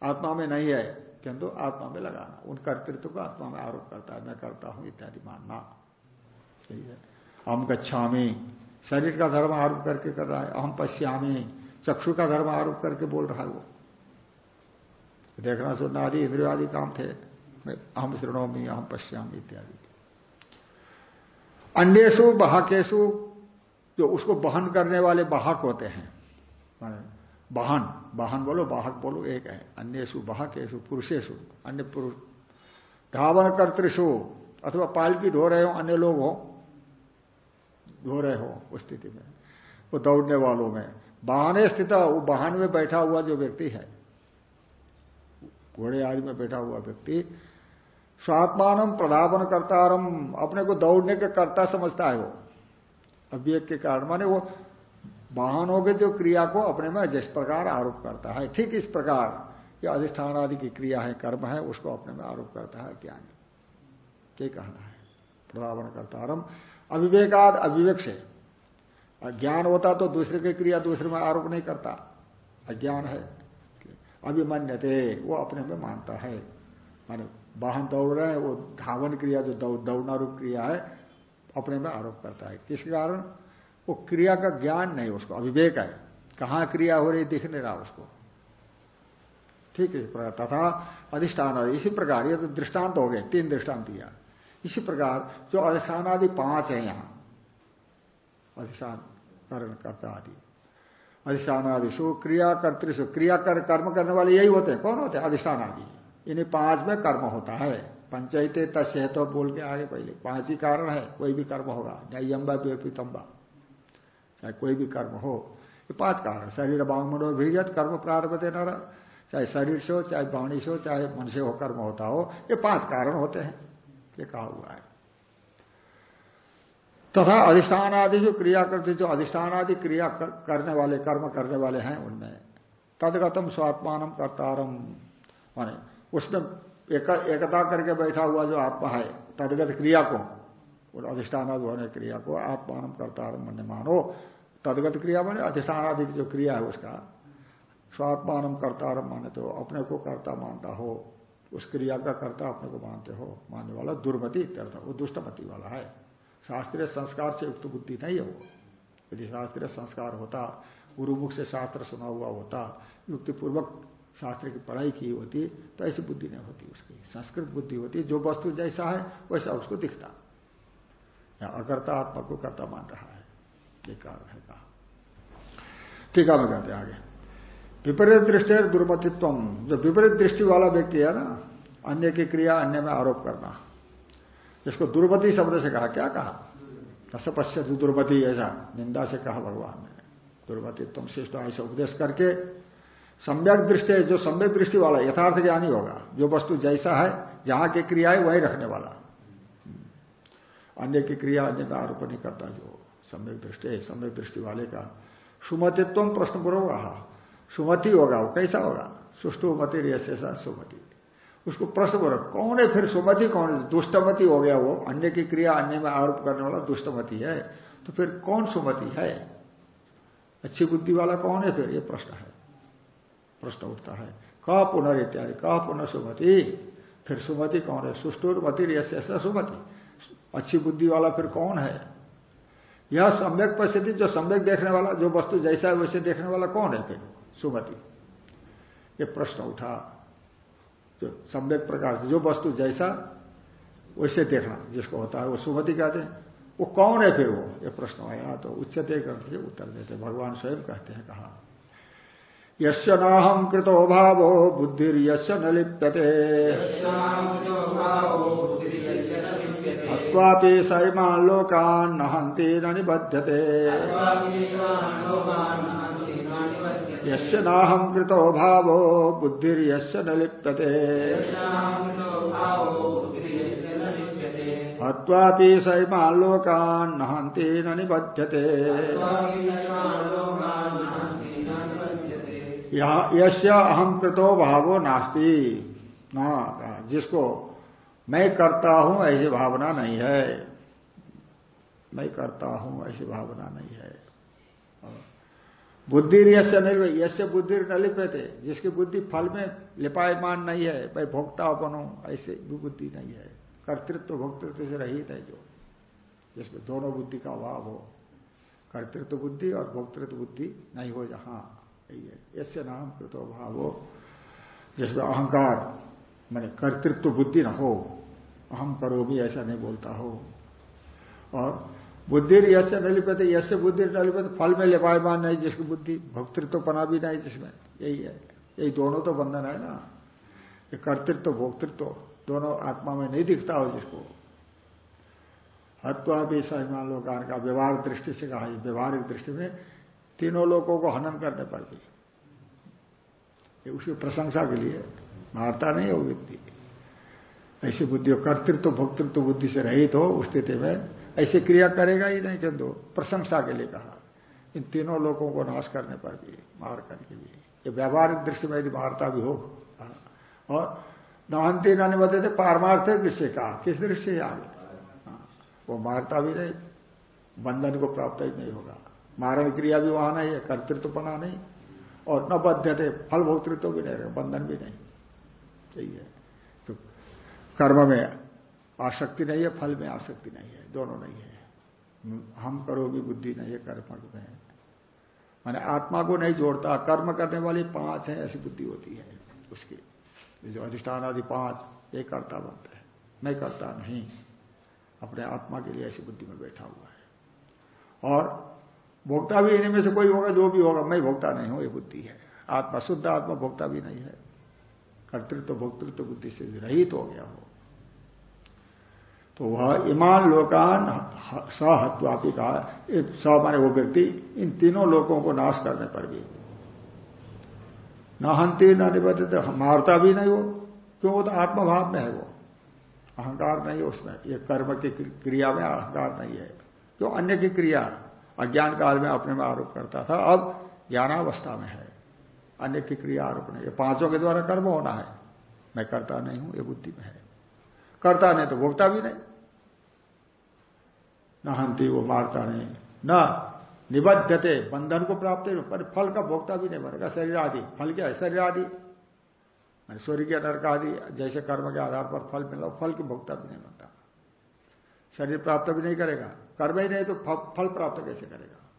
आत्मा में नहीं है, किंतु आत्मा में लगाना। उन कर्तृत्व को आत्मा में आरोप करता है, मैं करता हूँ, इत्यादि मानना। सही है। हम गच्छामी। शरीर का धर्म आरोप करके कर रहा है। अहम पश्यामी। चक्षु का धर्म आरोप करके बोल रहा है वो। देखना सुनना आदि इंद्रियो आदि काम थे। अहम श्रृणोमी अहम पश्यामी इत्यादि। अन्यसु बहाकेशु जो उसको बहन करने वाले बाहक होते हैं वाहन वाहन बोलो, बाहक बोलो, एक है। अन्यसु बाहकेशु पुरुषेशु अन्य पुरुष, धावन कर्तृशु अथवा पालकी ढो रहे हो, अन्य लोग हो, धो रहे हो, उस स्थिति में, वो दौड़ने वालों में। वाहने स्थित, वो वाहन में बैठा हुआ जो व्यक्ति है घोड़े आदि में बैठा हुआ व्यक्ति, स्वात्मान प्रधावन करतारम अपने को दौड़ने के कर्ता समझता है वो। अव्यक के कारण, माने वो वाहनों के जो क्रिया को अपने में जिस प्रकार आरोप करता है, ठीक इस प्रकार, ये अधिष्ठान आदि की क्रिया है, कर्म है, उसको अपने में आरोप करता है ज्ञान। क्या कहना है? प्रधावन करतारम अविवेकाद अविवेक से। ज्ञान होता तो दूसरे की क्रिया दूसरे में आरोप नहीं करता। अज्ञान है। अभिमन्य थे वो अपने में मानता है। माने वाहन दौड़ रहे हैं, वो धावन क्रिया, जो दौड़ना रूप क्रिया है, अपने में आरोप करता है। किस कारण? वो क्रिया का ज्ञान नहीं, उसको अविवेक है। कहाँ क्रिया हो रही दिख नहीं रहा उसको। ठीक इस प्रकार। तथा अधिष्ठान इसी प्रकार, ये तो दृष्टांत हो गए, तीन दृष्टांत दिया। इसी प्रकार, जो अधिष्ठान आदि पाँच है यहाँ, अधिष्ठान करण करता आदि। अधिष्ठान आदि सु क्रिया कर कर्म करने वाले यही होते हैं। कौन होते हैं? अधिष्ठान आदि इन्हीं पाँच में कर्म होता है। पंचायते तस्य तो बोल के आगे पहले। पाँच ही कारण है। कोई भी कर्म होगा। चाहे न्यायम्बा बेपितम्बा चाहे कोई भी कर्म हो। ये पाँच कारण। शरीर बांगमनो भीजत कर्म, प्रारंभ देना चाहे शरीर से हो, चाहे वाणी से हो, चाहे मन से हो, कर्म होता हो। ये पाँच कारण होते हैं। ये कहा हुआ है। तथा अधिष्ठान आदि जो क्रिया करते जो अधिष्ठान आदि क्रिया करने वाले कर्म करने वाले हैं उनमें। तदगतम स्वात्मान कर्तारम माने उसमें एक, एकता करके बैठा हुआ जो आत्मा है तदगत क्रिया को और अधिष्ठान आदि होने क्रिया को आत्मान कर्तारम मन मानो। तदगत क्रिया माने अधिष्ठान आदि जो क्रिया है उसका स्वात्मान कर्तारम माने तो अपने को कर्ता मानता हो उस क्रिया का कर्ता अपने को मानते हो मानने वाला दुर्मति इत्यर्थ वो दुष्टमति वाला है। शास्त्रीय संस्कार से युक्त बुद्धि नहीं है वो। यदि शास्त्रीय संस्कार होता, गुरुमुख से शास्त्र सुना हुआ होता, युक्तिपूर्वक शास्त्र की पढ़ाई की होती तो ऐसी बुद्धि नहीं होती उसकी। संस्कृत बुद्धि होती, जो वस्तु जैसा है, वैसा उसको दिखता। या अकर्ता आत्मा को कर्ता मान रहा है। ये कारण है कहा। टीका में कहते आगे। विपरीत दृष्टि दुर्मतित्व जो विपरीत दृष्टि वाला व्यक्ति है ना, अन्य की क्रिया अन्य में आरोप करना। इसको दुर्मति शब्द से कहा, क्या कहा? रसपश्य दुर्मति ऐसा, निंदा से कहा भगवान ने। दुर्मति तुम शिष्ट ऐसा उपदेश करके सम्यक दृष्टि, जो सम्यक दृष्टि वाला, यथार्थ ज्ञानी होगा। जो वस्तु जैसा है, जहाँ की क्रिया है, वही रखने वाला। अन्य की क्रिया, अन्य का आरोप नहीं करता जो सम्यक दृष्टि सम्यक दृष्टि वाले का। सुमतित्व प्रश्न पूर्व कहा, सुमति होगा, वो कैसा होगा? सुष्टुमति रेसा सुमति। उसको प्रश्न बोला कौन है फिर सुमति, कौन है? दुष्टमति हो गया वो। अन्य की क्रिया, अन्य में आरोप करने वाला दुष्टमति है। तो फिर कौन सुमति है? अच्छी बुद्धि वाला कौन है फिर? ये प्रश्न है। प्रश्न उठता है। कह पुनर् इत्यादि कह पुनः सुमति? फिर सुमति कौन है? सुष्टुर मति ऐसा सुमति। अच्छी बुद्धि वाला फिर कौन है? यह सम्यक परिस्थिति जो सम्यक देखने वाला, जो वस्तु जैसा है वैसे देखने वाला कौन है फिर? सुमति। ये प्रश्न उठा। जो सम्यक से, जो वस्तु जैसा, वैसे देखना, जिसको होता है, वो सुमति कहते हैं। वो कौन है फिर वो? ये प्रश्न आया तो उच्चते करते उत्तर देते भगवान स्वयं कहते हैं कहा। यश नाहम कृतो भावो बुद्धिर यश न लिप्यते। अत्वापि सैमान न निबध्यते। यस्य नाहम कृतो भावो बुद्धिर्यस्य न लिप्यते। हत्वापि सैमान् लोकान् नहन्ति न निबध्यते। यश अहम कृतो भावो नास्ती। ना, जिसको मैं करता हूँ, ऐसी भावना नहीं है। मैं करता हूँ, ऐसी भावना नहीं है। बुद्धि यश नहीं यश बुद्धि न लिपते, जिसकी बुद्धि फल में लिपायमान नहीं है मैं भोक्ता बनो ऐसे भी बुद्धि नहीं है। कर्तृत्व भोक्तृत्व से रहित है जो, जिसमें दोनों बुद्धि का अभाव हो। कर्तृत्व बुद्धि और भोक्तृत्व बुद्धि नहीं हो जहाँ। यसे नाम कृतो भाव हो, जिसमें अहंकार, मैंने कर्तृत्व बुद्धि न हो अहम करो भी ऐसा नहीं बोलता हो। और बुद्धि यश न लिपते यश बुद्धि न लिपते फल में लिपायमान नहीं जिसकी बुद्धि भोक्तृत्व पना भी नहीं जिसमें। यही है। यही दोनों तो बंधन है ना। ये कर्तृत्व, भोक्तृत्व दोनों आत्मा में नहीं दिखता हो जिसको। हत्वा भी सहिमान लोकान का व्यवहार दृष्टि से कहा व्यवहारिक दृष्टि में तीनों लोगों को हनन करने पर भी। उसकी प्रशंसा के लिए। मारता नहीं हो व्यक्ति। ऐसी बुद्धि, कर्तृत्व, भोक्तृत्व बुद्धि से रहित हो, उस स्थिति में ऐसी क्रिया करेगा ही नहीं किंतु प्रशंसा के लिए कहा। इन तीनों लोगों को नाश करने पर भी, मार करके भी। ये व्यावहारिक दृष्टि में यदि मारता भी हो और नहंती न निबद्ध थे पारमार्थिक दृष्टि का किस दृष्टि आगे वो मारता भी नहीं, बंधन को प्राप्त ही नहीं होगा। मारण क्रिया भी वहाँ नहीं है कर्तृत्व बना नहीं। और न बद्ध थे फल भोक्तृत्व भी नहीं रहेगा बंधन भी नहीं। चाहिए तो कर्म में आसक्ति नहीं है, फल में आसक्ति नहीं है, दोनों नहीं है। हम करो भी बुद्धि नहीं है, कर्म में माने आत्मा को नहीं जोड़ता, कर्म करने वाली पाँच है, ऐसी बुद्धि होती है उसकी। जो अधिष्ठान आदि पाँच, एक करता बनता है। मैं करता नहीं, अपने आत्मा के लिए ऐसी बुद्धि में बैठा हुआ है। और भोक्ता भी इन्हीं में से कोई होगा, जो भी होगा, मैं भोक्ता नहीं हूँ, ये बुद्धि है। आत्मा, शुद्ध आत्मा भोक्ता भी नहीं है। कर्तृत्व, भोक्तृत्व बुद्धि से रहित हो गया हो। तो वह ईमान लोकान सहत्वापी कहा स माने वो व्यक्ति इन तीनों लोगों को नाश करने पर भी। न हंती, न निबद्ध मारता भी नहीं वो, क्यों? वो तो आत्मभाव में है वो। अहंकार नहीं है उसमें। ये कर्म की क्रिया में अहंकार नहीं है। क्यों? अन्य की क्रिया। अज्ञान काल में अपने में आरोप करता था, अब ज्ञानावस्था में है। अन्य की क्रिया आरोप नहीं। ये पाँचों के द्वारा कर्म होना है। मैं करता नहीं हूँ, ये बुद्धि में है। करता नहीं तो भोगता भी नहीं। न हंती वो मारता नहीं। न, निबद्धते, बंधन को प्राप्त पर फल का भोगता भी नहीं बनेगा शरीर आदि फल क्या है? शरीर आदि सूर्य के नरक आदि जैसे कर्म के आधार पर फल मिला फल की भोगता भी नहीं बनता। शरीर प्राप्त भी नहीं करेगा। कर्म ही नहीं तो फल प्राप्त कैसे करेगा?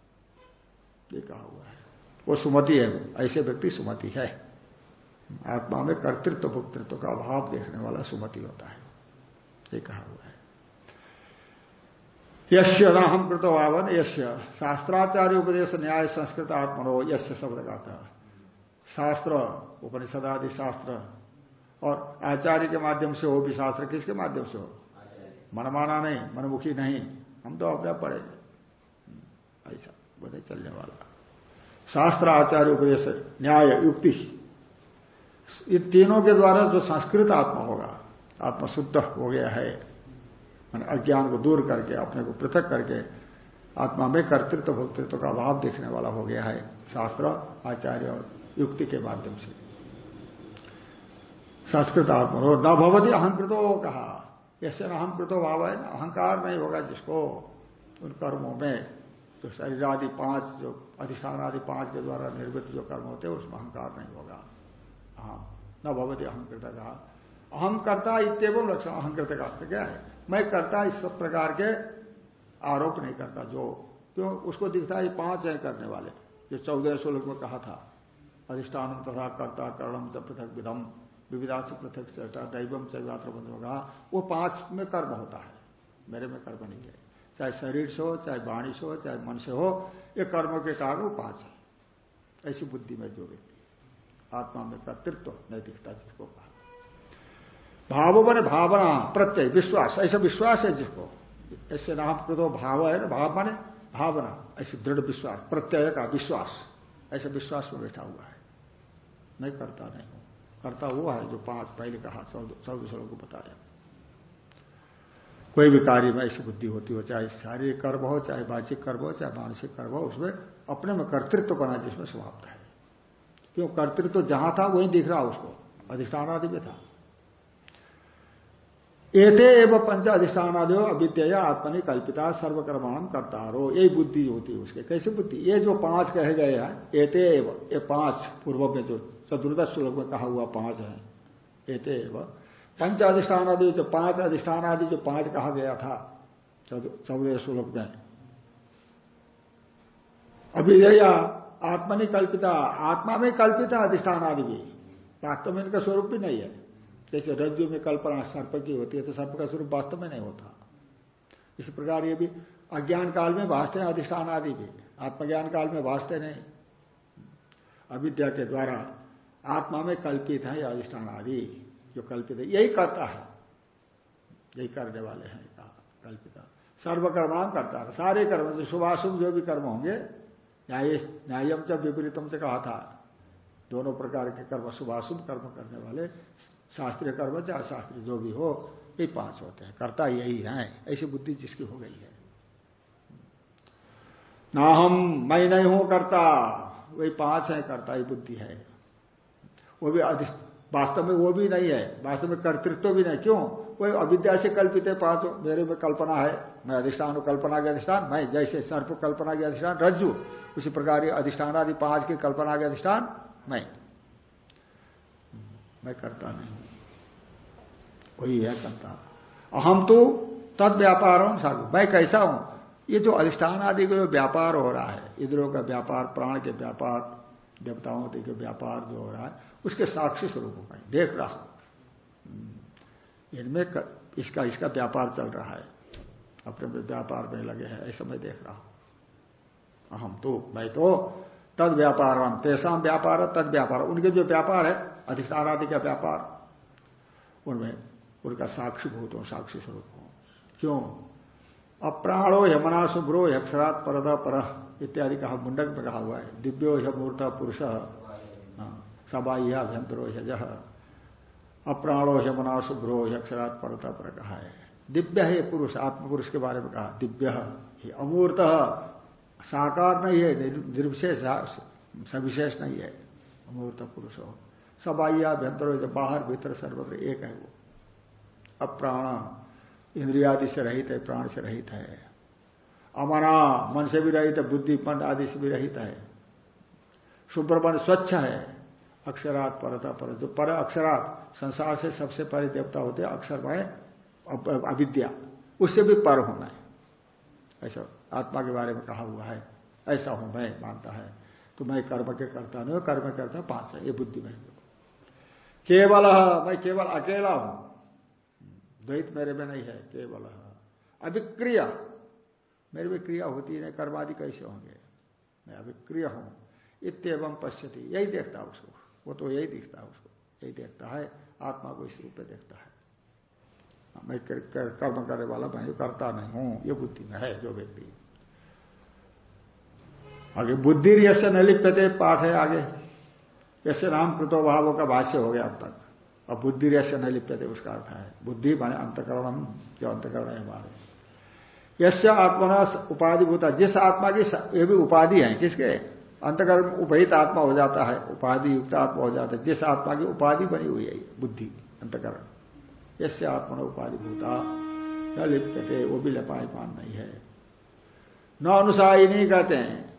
ये कहा हुआ है। वो सुमति है ऐसे व्यक्ति सुमति है। आत्मा में कर्तृत्व भोक्तृत्व का अभाव देखने वाला सुमति होता है। ये कहा हुआ है। यश्य राहम कृत वावन यश्य शास्त्राचार्य उपदेश न्याय संस्कृत आत्मनो यश्य शब्द का था शास्त्र उपनिषद आदि शास्त्र और आचार्य के माध्यम से हो भी शास्त्र किसके माध्यम से हो? मनमाना नहीं मनमुखी नहीं हम तो अपने पढ़ेंगे ऐसा बोले चलने वाला। शास्त्र आचार्य उपदेश न्याय युक्ति। इन तीनों के द्वारा जो संस्कृत आत्मा होगा आत्मा शुद्ध हो गया है अज्ञान को दूर करके, अपने को पृथक करके, आत्मा में कर्तृत्व, भोक्तृत्व का अभाव देखने वाला हो गया है, शास्त्र, आचार्य और युक्ति के माध्यम से। संस्कृत आत्मा न भवती अहंकृतो कहा। ऐसे अहंकृतो भाव है ना, अहंकार नहीं होगा जिसको। उन कर्मों में जो शरीर आदि पाँच, जो अधिष्ठान आदि पाँच के द्वारा निर्मित जो कर्म होते हैं, उसमें अहंकार नहीं होगा। हाँ न भवती अहंकृत कहा। अहंकर्ता करता इतव लक्षण अहंकृत का क्या है? मैं करता इस सब प्रकार के आरोप नहीं करता, जो, क्यों? उसको दिखता है पाँच है करने वाले, जो चौदह सोलह में कहा था। अधिष्ठान तथा कर्ता कर्णम च पृथक विधम विविधा से पृथक चेष्टा दैवम चैवात्र होगा वो पाँच में कर्म होता है। मेरे में कर्म नहीं है। चाहे शरीर से हो, चाहे वाणी से हो, चाहे मन से हो, ये कर्म के कारण वो पाँच है। ऐसी बुद्धि में जो व्यक्ति आत्मा में कर्तृत्व नहीं दिखता जिसको कहा। भाव बने भावना, प्रत्यय, विश्वास, ऐसा विश्वास है जिसको। ऐसे नाम कृतो भाव है ना, भाव माने भावना, ऐसे दृढ़ विश्वास, प्रत्यय का विश्वास, ऐसे विश्वास में बैठा हुआ है। मैं करता नहीं हूँ। करता हुआ है जो पाँच पहले कहा, चौदह सौ को बताया। कोई भी कार्य में ऐसी बुद्धि होती हो, चाहे शारीरिक कर्म हो, चाहे वाचिक कर्म हो, चाहे मानसिक कर्म हो, उसमें अपने में कर्तृत्व बना जिसमें समाप्त है। क्यों? कर्तृत्व जहाँ था, वहीं दिख रहा उसको। अधिष्ठान आदि में था। एते एवं पंच अधिष्ठान आदि अविद्या आत्मनि कल्पिता सर्वकर्माण करता रो यही बुद्धि होती है उसके। कैसे बुद्धि? ये जो पाँच कहे गए हैं, एते एवं, ये पाँच पूर्व में जो चतुर्दश श्लोक में कहा हुआ पाँच है, एते एवं। पंच अधिष्ठान आदि जो पाँच अधिष्ठान आदि जो पाँच कहा गया था, चौदह श्लोक में। अभिधेया आत्मा कल्पिता, आत्मा में कल्पिता अधिष्ठान आदि भी। वास्तव में इनका स्वरूप भी नहीं है। जैसे रज्जु में कल्पना सर्प की होती है तो सर्प का स्वरूप वास्तव में नहीं होता। इस प्रकार ये भी अज्ञान काल में भाषते हैं, अधिष्ठान आदि भी। आत्मज्ञान काल में भाषते नहीं। अविद्या के द्वारा आत्मा में कल्पित है अधिष्ठान आदि, जो कल्पित है, यही करता है। यही करने वाले हैं कल्पिता सर्वकर्मान करता है। सारे कर्म, जो शुभाशुभ जो भी कर्म होंगे, न्याय, न्यायम च विपरीतम से कहा था। दोनों प्रकार के कर्म, शुभाशुभ कर्म करने वाले शास्त्रीय कर्म चाहे शास्त्रीय जो भी हो ये पाँच होते हैं। करता यही है। ऐसी बुद्धि जिसकी हो गई है। ना हम मैं नहीं हूँ करता। वही पाँच है, करता ही बुद्धि है। वो भी वास्तव में वो भी नहीं है। वास्तव में कर्तृत्व भी नहीं। क्यों? कोई अविद्या से कल्पित है पाँच मेरे में कल्पना है। मैं अधिष्ठान हूँ, कल्पना के अधिष्ठान। मैं जैसे सर्प कल्पना के अधिष्ठान, रज्जु। उसी प्रकार अधिष्ठान आदि पाँच की कल्पना के अधिष्ठान, मैं। मैं करता नहीं वही है करता। अहम तो तद व्यापार हूँ साधु मैं कैसा हूँ? ये जो अधिष्ठान आदि का जो व्यापार हो रहा है इधरों का व्यापार, प्राण के व्यापार, देवताओं के व्यापार जो हो रहा है, उसके साक्षी स्वरूप में, देख रहा हूँ। हम्म। इनमें इसका इसका व्यापार चल रहा है। अपने व्यापार में लगे हैं, ऐसा मैं देख रहा हूँ। अहम तो मैं तो तद व्यापार तेसाम व्यापार तद व्यापार उनके जो व्यापार है, अधिष्ठान आदि का व्यापार, उनमें उनका साक्षी भूत हो, साक्षी स्वरूप हो। क्यों? अप्राणो यमना शुभ्रो यक्षरात परद पर इत्यादि कहा मुंडक में कहा हुआ है। दिव्यो य मूर्त पुरुष। सबाह्याभ्यंतरो यज अप्राणो यमना शुभ्रो यक्षरात परत पर कहा है। दिव्य है पुरुष आत्म पुरुष के बारे में कहा, दिव्य अमूर्त। साकार नहीं है निर्विशेष, सविशेष नहीं है। अमूर्त पुरुष हो। सबाह्याभ्यंतर जो, बाहर, भीतर सर्वत्र एक है वो। अप्राण, इंद्रियादि से रहित है, प्राण से रहित है। अमना, मन से भी रहित है, बुद्धि मन आदि से भी रहित है। सुब्रमण्य स्वच्छ है, अक्षरात परता पर। जो पर अक्षरात, संसार से सबसे परे देवता होते अक्षर अक्षरमय अविद्या। उससे भी पर होना है ऐसा आत्मा के बारे में कहा हुआ है। ऐसा हूँ मैं, मानता है। तो मैं कर्म के करता नहीं कर्म करता पाँच है, ये बुद्धि में केवल, मैं केवल अकेला हूँ। द्वैत मेरे में नहीं है केवल अभिक्रिया। मेरे में क्रिया होती है कर्मादि कैसे होंगे? मैं अभिक्रिय हूँ। इतम पश्यति। यही देखता उसको। वो तो यही दिखता है उसको। यही देखता है। आत्मा को इस रूप में देखता है। मैं कर, कर, कर्म करने वाला मैं करता नहीं हूँ ये बुद्धि में है जो व्यक्ति। आगे बुद्धि यश न लिप्यते पाठ है आगे। यश नाम कृतोभावों का भाष्य हो गया अब तक। अब बुद्धि रेश न लिप्यते, उसका अर्थ है। बुद्धि माने अंतकरण जो अंतकरण है हमारे। यश आत्मा उपाधि भूता, जिस आत्मा की ये भी उपाधि है, किसके? अंतकरण उपहित आत्मा हो जाता है, उपाधि युक्त आत्मा हो जाता है, जिस आत्मा की उपाधि बनी हुई है, बुद्धि, अंतकरण। यश आत्मा उपाधि भूता, न लिप्यते, वो भी लपाई पान नहीं है। न अनुसाही नहीं कहते हैं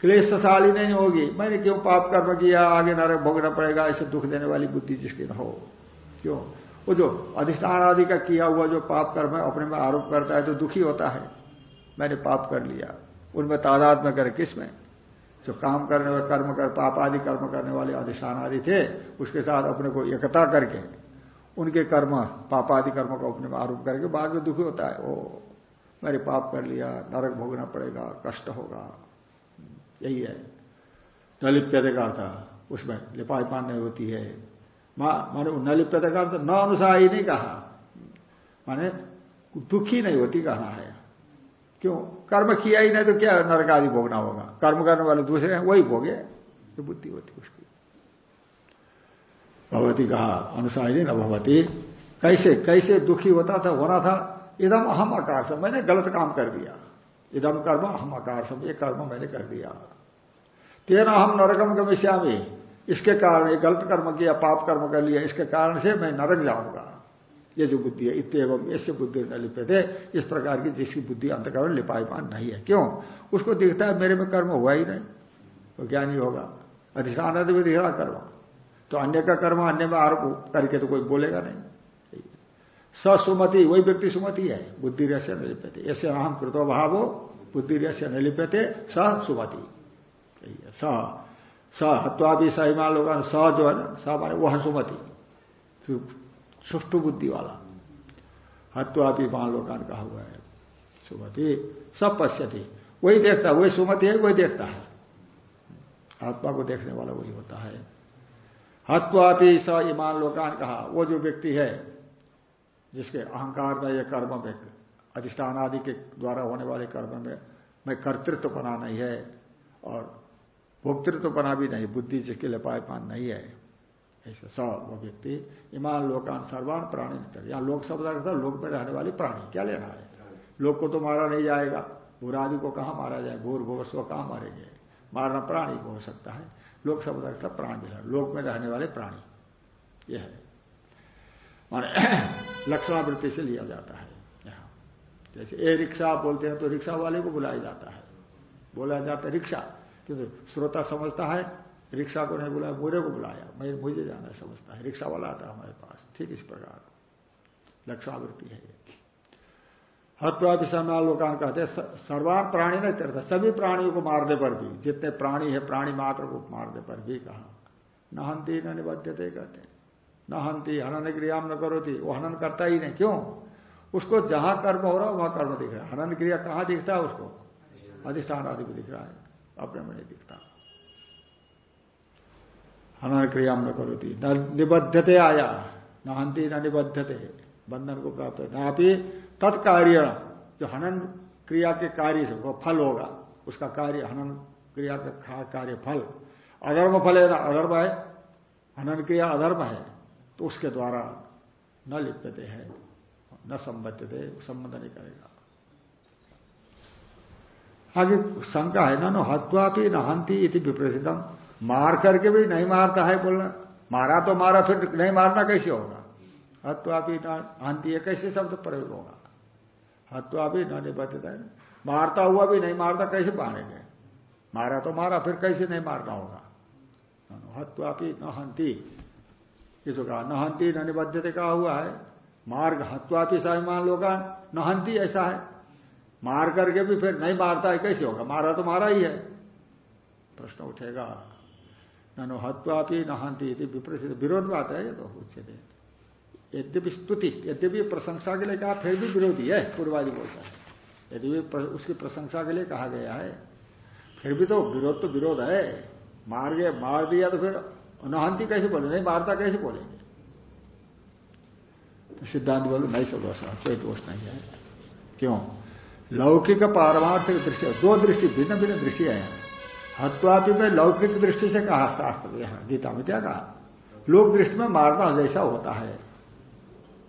क्लेशशाली नहीं होगी। मैंने क्यों पाप कर्म किया? आगे नरक भोगना पड़ेगा, ऐसे दुख देने वाली बुद्धि जिसकी न हो। क्यों? वो जो अधिष्ठान आदि का किया हुआ जो पाप कर्म है, अपने में आरोप करता है तो दुखी होता है। मैंने पाप कर लिया। उनमें तादाद में करे किसमें? जो काम करने वाले, कर्म कर, पाप आदि कर्म करने वाले अधिष्ठान आदि थे, उसके साथ अपने को एकता करके, उनके कर्म, पाप आदि कर्म को अपने में आरोप करके बाद में दुखी होता है। वो मैंने पाप कर लिया, नरक भोगना पड़ेगा, कष्ट होगा। यही है। न लिप्यते का अर्थ उसमें लिपाई पान नहीं होती है। माने न लिप्यते का अर्थ न अनुसार नहीं कहा। माने दुखी नहीं होती कहना है। क्यों? कर्म किया ही नहीं तो क्या नरक आदि भोगना होगा? कर्म करने वाले दूसरे हैं, वही भोगे। तो बुद्धि होती उसकी। भगवती कहा, अनुसारी न भगवती। कैसे कैसे दुखी होता था, होना था? एकदम अहम आकाश मैंने गलत काम कर दिया। इदम कर्म हम आकाशम ये कर्म मैंने कर दिया। तेना हम नरकम गमिष्यामी। इसके कारण ये गलत कर्म किया, पाप कर्म कर लिया, इसके कारण से मैं नरक जाऊँगा। ये जो बुद्धि है इतम इससे बुद्धि न लिपे थे इस प्रकार की जिसकी बुद्धि अंतकरण लिपाईमान नहीं है। क्यों? उसको दिखता है, मेरे में कर्म हुआ ही नहीं। वो ज्ञानी होगा। अधिष्ठान भी दिख कर्म। तो अन्य का कर्म, अन्य में आरोप करके तो कोई बोलेगा नहीं। ससुमति, वही व्यक्ति सुमति है। बुद्धि रहस्य न लिपते। ऐसे अहम कृतो भाव हो बुद्धि रहस्य न लिपते स सुमति स स हत्वा भी सहिमा लोग स जो है ना, स माने वह सुमति। सुष्टु बुद्धि वाला। हत्वा भी मान लोकान कहा हुआ है, सुमति। सब पश्यति। वही देखता है वही सुमति है, वही देखता है। आत्मा को देखने वाला वही होता है। हत्वापि स ईमान लोकान कहा, वो जो व्यक्ति है जिसके अहंकार में या कर्म में अधिष्ठान आदि के द्वारा होने वाले कर्म में मैं कर्तृत्व बना नहीं है और भोक्तृत्व बना भी नहीं, बुद्धि जिसके लिए पान नहीं है। ऐसे स वो व्यक्ति ईमान लोकान सर्वान प्राणी यहाँ लोक शब्द का लोक में रहने वाली प्राणी, क्या लेना है? लोक को तो मारा नहीं जाएगा। भूर आदि को कहाँ मारा जाए? भूर भूवस को कहाँ मारेंगे? मारना प्राणी को हो सकता है। लोक शब्द प्राण भी लोक में रहने वाले प्राणी। यह है। लक्षणावृत्ति से लिया जाता है। यहाँ। जैसे ए रिक्शा बोलते हैं तो रिक्शा वाले को बुलाया जाता है। बोला जाता है, रिक्शा। किंतु श्रोता समझता है, रिक्शा को नहीं बुलाया मुझे को बुलाया। मैं मुझे जाना समझता है। रिक्शा वाला आता है हमारे पास। ठीक इस प्रकार। लक्षणावृत्ति है हत्वा विषय लोकान कहते हैं सर्वान प्राणी नहीं करता सभी प्राणियों को मारने पर भी, जितने प्राणी है, प्राणी मात्र को मारने पर भी कहा। न हंती न निबद्धते कहते न हंती हनन क्रिया न करो थी वो हनन करता ही नहीं। क्यों? उसको जहाँ कर्म हो रहा है, वहाँ कर्म दिख रहा है। हनन क्रिया कहाँ दिखता है उसको? अधिष्ठान आदि को दिख रहा है। अपने में नहीं दिखता। हनन क्रिया न करो थी न निबद्धते आया। न हंती न निबद्धते। बंधन को प्राप्त ना भी तत्कार्य जो हनन क्रिया के कार्य से वो फल होगा, उसका कार्य हनन क्रिया का कार्य फल। अधर्म फल है ना? अधर्म है? हनन क्रिया अधर्म है। तो उसके द्वारा न लिप्यते हैं, न संबद्धते संबंध नहीं करेगा। आगे शंका है, ना नो हत्वापी न हंती इति विपरीतम। मार करके भी नहीं मारता है बोलना। मारा तो मारा, फिर नहीं मारना कैसे होगा? हत्वापी न हंती है कैसे शब्द प्रयोग होगा? हत्वा भी न निबद्धता। मारता हुआ भी नहीं मारता, कैसे मारेंगे? मारा तो मारा, फिर कैसे नहीं मारना होगा? हत्वा भी न हंती। ये तो कहा न हंती न निबद्धते कहा हुआ है। मार्ग हत्वा भी मान लोग नहंती ऐसा है। मार करके भी फिर नहीं मारता है, कैसे होगा? मारा तो मारा ही है। प्रश्न उठेगा नो हत्वा भी न हंती विपरीत, विरोध बात है ये तो उच्चते यद्यपि स्तुति, यद्यपि प्रशंसा के लिए कहा, फिर भी विरोधी है, पूर्वादि बोलता है। यद्यपि उसकी प्रशंसा के लिए कहा गया है, फिर भी तो विरोध तो विरोध है। मार गए मार दिया तो फिर अनहंती कैसे बोले, नहीं मारता कैसे बोलेंगे तो सिद्धांत बोले, नहीं सब दोष कोई दोष नहीं है। क्यों? लौकिक पारमार्थिक दृष्टि, दो दृष्टि भिन्न भिन्न दृष्टि है। हत्वापि में लौकिक दृष्टि से कहा शास्त्र यहाँ गीता में क्या कहा? लोक दृष्टि में मारना जैसा होता है।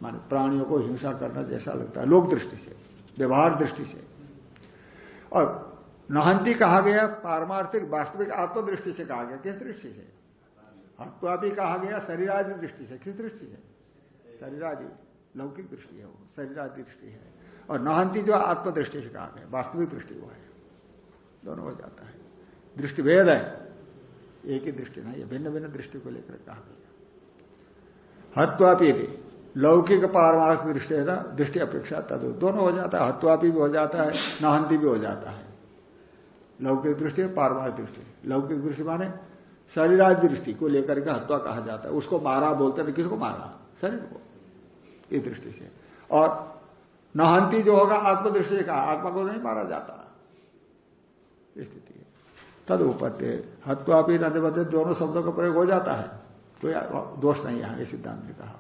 माने प्राणियों को हिंसा करना जैसा लगता है, लोक दृष्टि से, व्यवहार दृष्टि से। और नहंती कहा गया, पारमार्थिक वास्तविक आत्मदृष्टि से कहा गया, किस दृष्टि से? हत्वा भी कहा गया शरीरादि दृष्टि से, किस दृष्टि से? शरीरादि, लौकिक दृष्टि है वो, शरीरादि दृष्टि है। और नहंती जो आत्मदृष्टि से कहा गया, वास्तविक दृष्टि वो है। दोनों हो जाता है। दृष्टि भेद है, एक ही दृष्टि नहीं है भिन्न भिन्न दृष्टि को लेकर कहा गया। हत्वापी भी, लौकिक पारमार्थिक दृष्टि है ना, दृष्टि अपेक्षा तद, दोनों हो जाता है। हत्वापी भी हो जाता है, नहंती भी हो जाता है। लौकिक दृष्टि पारमार्थिक दृष्टि। लौकिक दृष्टि माने शरीरादि दृष्टि को लेकर के हत्वा कहा जाता है। उसको मारा बोलते हैं किसको मारा? शरीर को। इस दृष्टि से। और नहंती जो होगा, आत्मदृष्टि कहा, आत्मा को नहीं मारा जाता। स्थिति है। तद उपत्य हत्वापी नदे दोनों शब्दों का प्रयोग हो जाता है। कोई दोष नहीं है, ये सिद्धांत ने कहा।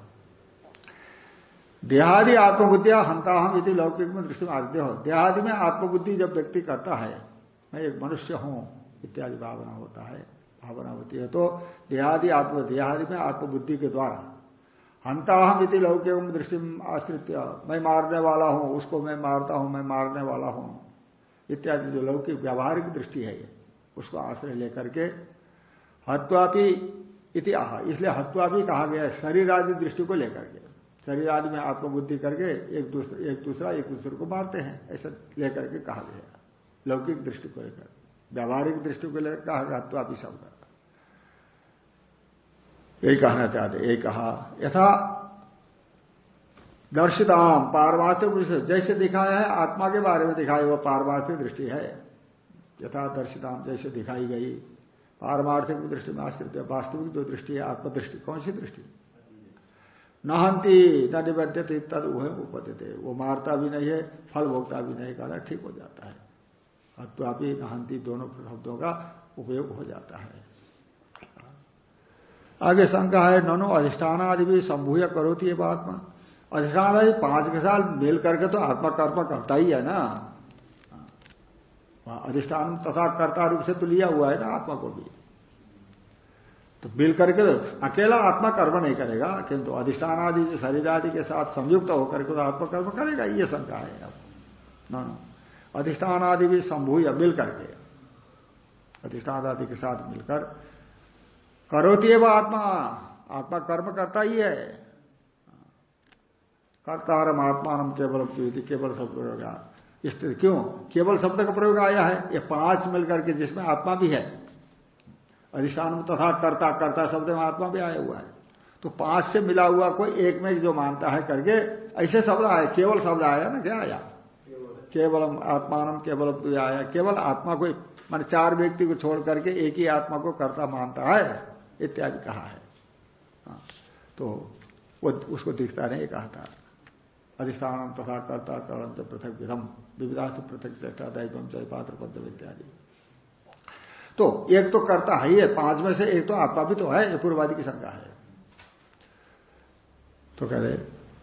देहादि आत्मबुद्धिया हंता हम यदि लौकिक में दृष्टि में आदित्य हो। देहादि में आत्मबुद्धि जब व्यक्ति करता है, मैं एक मनुष्य हूँ, इत्यादि भावना होता है। भावना होती है। तो देहादि आत्म, देहादि में आत्मबुद्धि के द्वारा हंता हम इति लौकिक दृष्टि आश्रित मैं मारने वाला हूँ, उसको मैं मारता हूँ, मैं मारने वाला हूँ। इत्यादि जो लौकिक व्यावहारिक दृष्टि है, उसको आश्रय लेकर के हत्वापी इति आह। इसलिए हत्वा भी कहा गया है शरीर आदि दृष्टि को लेकर के। शरीर आदि में आत्मबुद्धि करके एक एक दूसरा, एक दूसरे को मारते हैं, ऐसा लेकर के कहा गया लौकिक दृष्टि को लेकर। व्यावहारिक दृष्टि को लेकर कहा गया हत्वा भी शब्द यही कहना चाहते यही कहा। यथा दर्शिताम पारमार्थिक जैसे दिखाया है, आत्मा के बारे में दिखाई वो पारमार्थिक दृष्टि है। यथा दर्शिताम जैसे दिखाई गई, पारमार्थिक दृष्टि में आश्रित वास्तविक जो दृष्टि है, आत्मदृष्टि, कौन सी दृष्टि? नहंती, न निबद्ध तद उह उपद्यते। वो मारता भी नहीं है, फल भोगता भी नहीं, कहना ठीक हो जाता है। अत्वापि नहंती दोनों शब्दों का उपयोग हो जाता है। आगे शंका है, ननो अधिष्ठान आदि भी संभूय करोती है आत्मा अधिष्ठान आदि पाँच के साल मिल करके तो आत्मा कर्म करता ही है ना। अधिष्ठान तथा कर्ता रूप से तो लिया हुआ है ना आत्मा को भी। तो मिल करके तो अकेला आत्मा कर्म नहीं करेगा, किंतु अधिष्ठान आदि जो शरीर आदि के साथ संयुक्त होकर के तो आत्मा कर्म करेगा, ये शंका है अब। न अधिष्ठान आदि भी संभू संभूय मिल करके अधिष्ठान आदि के साथ मिलकर करोती है वह आत्मा। आत्मा कर्म करता ही है। कर्तारम आत्मान केवल केवल सब स्थिति क्यों? केवल शब्द का प्रयोग आया है। ये पाँच मिलकर के जिसमें आत्मा भी है अधिष्ठान तथा कर्ता कर्ता शब्द में आत्मा भी आया हुआ है। तो पाँच से मिला हुआ कोई एक में जो मानता है करके, ऐसे शब्द आए, केवल शब्द आया ना, क्या आया? केवल आत्मान केवल आया केवल आत्मा को मान चार व्यक्ति को छोड़ करके एक ही आत्मा को कर्ता मानता है इत्यादि कहा है। हाँ, तो वो उसको दिखता नहीं कहा था अधिष्ठान तथा कर्ता करण से पृथक विधम विविधा से पृथक चेष्टा दैवम चय पात्र पद्म इत्यादि। तो एक तो करता है ही है पाँच में से एक तो आत्मा भी तो है ये पूर्वादि की शंका है। तो कह रहे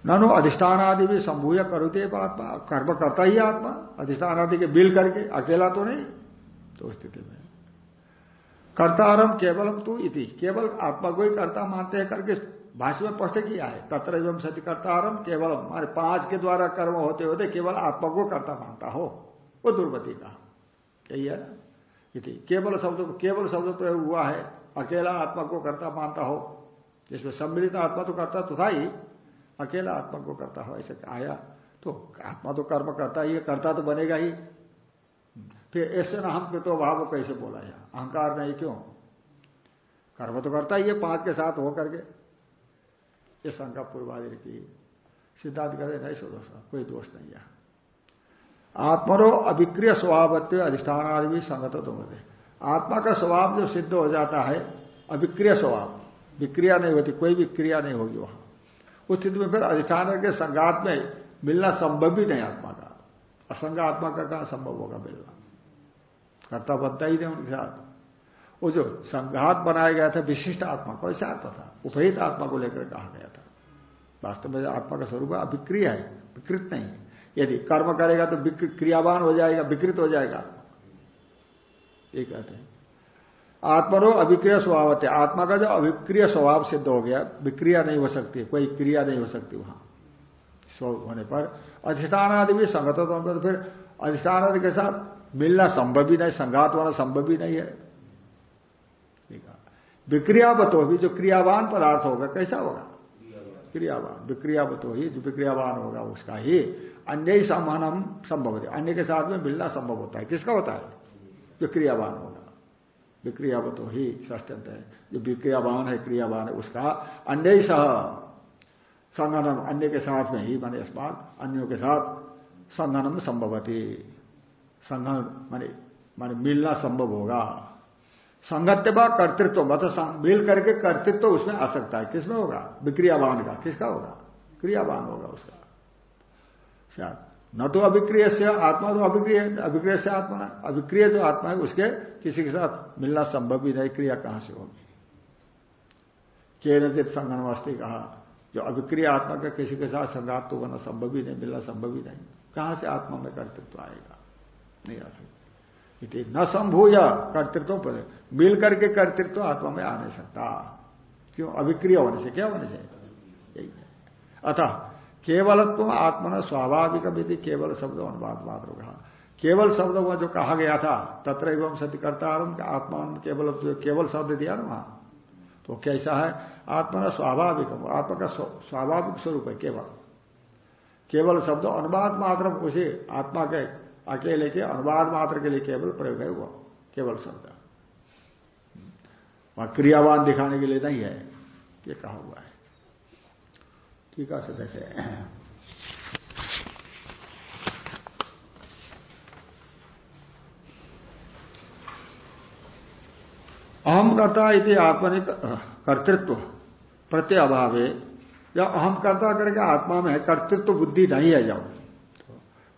ननु अधिष्ठान आदि भी संभूय करोते आत्मा कर्म करता ही आत्मा अधिष्ठान आदि के बिल करके, अकेला तो नहीं तो स्थिति में। कर्तारम केवलम तू इति, केवल आत्मा को ही कर्ता मानते हैं करके भाष्य में स्पष्ट किया है। तत्र एवं सत्य कर्तारम केवल मारे पाँच के द्वारा कर्म होते होते केवल आत्मा को कर्ता मानता हो। वो दुर्मति का। यही है इति, केवल शब्द केवल शब्द प्रयोग हुआ है, अकेला आत्मा को कर्ता मानता हो, जिसमें सम्मिलित आत्मा तो करता तो था ही अकेला आत्मा को करता हो, ऐसे आया तो आत्मा तो कर्म करता ही करता तो बनेगा ही। फिर ऐसे न हम कृतो भाव कैसे बोला यहाँ? अहंकार नहीं, क्यों? कर्म तो करता ही है पाँच के साथ होकर के ये शंका पूर्वादि की सिद्धांत करे नहीं सो कोई दोष नहीं है। आत्मरो अभिक्रिय स्वभावत्व अधिष्ठान आदि भी संगत तो होते आत्मा का स्वभाव जो सिद्ध हो जाता है, अभिक्रिय स्वभाव, विक्रिया नहीं होती, कोई भी क्रिया नहीं होगी वहाँ। उस स्थिति में फिर अधिष्ठान के संगात में मिलना संभव भी नहीं आत्मा का। असंग आत्मा का कहा संभव होगा मिलना? कर्ता बनता ही नहीं उनके साथ। वो जो संघात बनाया गया था, विशिष्ट आत्मा को ऐसा आत्मा था। उपहित आत्मा को लेकर कहा गया था। वास्तव में आत्मा का स्वरूप अभिक्रिय है, विकृत नहीं यदि कर्म करेगा तो क्रियावान हो जाएगा, विकृत हो जाएगा ये कहते हैं। आत्मनो अभिक्रिय स्वभाव है। आत्मा का जो अभिक्रिय स्वभाव सिद्ध हो गया, विक्रिया नहीं हो सकती, कोई क्रिया नहीं हो सकती वहाँ। स्व होने पर अधिष्ठान आदि भी संगत तो फिर अधिष्ठान आदि के साथ मिलना संभव ही नहीं, संघात होना संभव ही नहीं है। विक्रियावतो भी जो क्रियावान पदार्थ होगा, कैसा होगा? क्रियावान। विक्रियावतो ही, जो विक्रियावान होगा, उसका ही अन्य ही सम्मानम संभव है। अन्य के साथ में मिलना संभव होता है। किसका होता है? जो क्रियावान होगा। विक्रियावतो ही ष्टंत है। जो विक्रियावान है, क्रियावान है, उसका अन्य सह संगनम अन्य के साथ में ही माने स्मार्ट अन्यों के साथ संगनम संभवती। संगन माने माने मिलना संभव होगा। संगत्य व कर्तृत्व मतलब मिल करके कर्तृत्व उसमें आ सकता है। किसमें होगा? विक्रियावान का। किसका होगा? क्रियावान होगा उसका। न तो अभिक्रिय से आत्मा तो अभिक्रिय अभिक्रिय से आत्मा अभिक्रिय जो आत्मा है, उसके किसी के साथ मिलना संभव ही नहीं, क्रिया कहाँ से होगी? के नचित संगनवास्ती कहा, जो अभिक्रिय आत्मा का किसी के साथ संघात तो बना संभव ही नहीं, मिलना संभव ही नहीं। कहाँ से आत्मा में कर्तृत्व आएगा? नहीं आ सकता। न संभूय कर्तृत्व मिल करके कर्तृत्व आत्मा में आ नहीं सकता। क्यों? अभिक्रिय होने से क्या होने से? यही है। अतः केवलत्व आत्मा स्वाभाविक विधि केवल शब्द अनुवाद मात्र कहा केवल शब्द वह जो कहा गया था तत्र एवं सत्य करता आत्मा केवल केवल शब्द दिया ना वहाँ। तो कैसा है? आत्मा स्वाभाविक आत्मा का स्वाभाविक स्वरूप है, केवल। केवल शब्द अनुवाद मात्र उसे आत्मा के अकेले के अनुवाद मात्र के लिए केवल प्रयोग है वो, केवल शब्द। वहाँ क्रियावान दिखाने के लिए नहीं है, ये कहा हुआ है। ठीक है देखे। अहम करता इति आत्मनि कर्तृत्व प्रत्यय अभाव है या अहम करता करके आत्मा में कर्तृत्व बुद्धि नहीं है जब।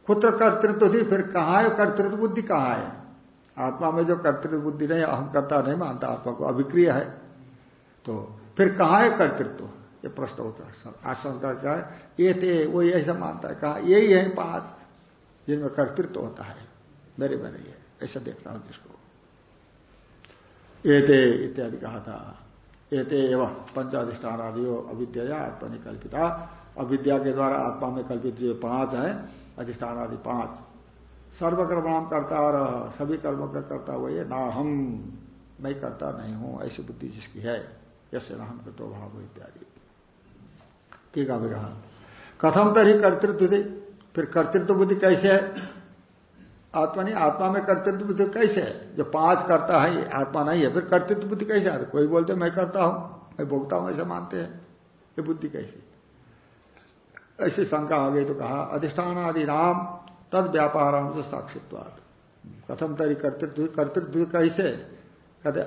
खुद कर्तृत्व थी, फिर कहा है कर्तृत्व बुद्धि, कहाँ है? आत्मा में जो कर्तृत्व बुद्धि नहीं अहम करता नहीं मानता, आत्मा को अभिक्रिय है। तो फिर कहा है कर्तृत्व? ये प्रश्न होता है। आशंका क्या है। ये थे, वो ऐसा मानता है। कहा, यही है पाँच जिनमें कर्तृत्व होता है। मेरे में नहीं है ऐसा देखता हूँ जिसको। एते इत्यादि कहा था। एते एवं पंचाधिष्ठान आदि अविद्या आत्मा कल्पिता अविद्या के द्वारा आत्मा में कल्पित जो पाँच है, अधिष्ठान आदि पाँच। सर्वकर्माम करता और सभी कर्म का करता हुआ ये ना हम, मैं करता नहीं हूँ, ऐसी बुद्धि जिसकी है। यश ना हम तो भाव इत्यादि। है कहा कथम तरी कर्तृत्व फिर कर्तृत्व बुद्धि कैसे है? आत्मा नहीं, आत्मा में कर्तृत्व बुद्धि कैसे है? जो पाँच करता है आत्मा नहीं है, फिर कर्तृत्व बुद्धि कैसे आती कोई बोलते मैं करता हूँ, मैं भोगता हूँ, ऐसे मानते हैं। ये बुद्धि कैसी? ऐसी शंका आ गई तो कहा अधिष्ठान आदि नाम, तद व्यापार से साक्षित्वाद कथम तरी कर्तृत्व कर्तृत्व कैसे कहते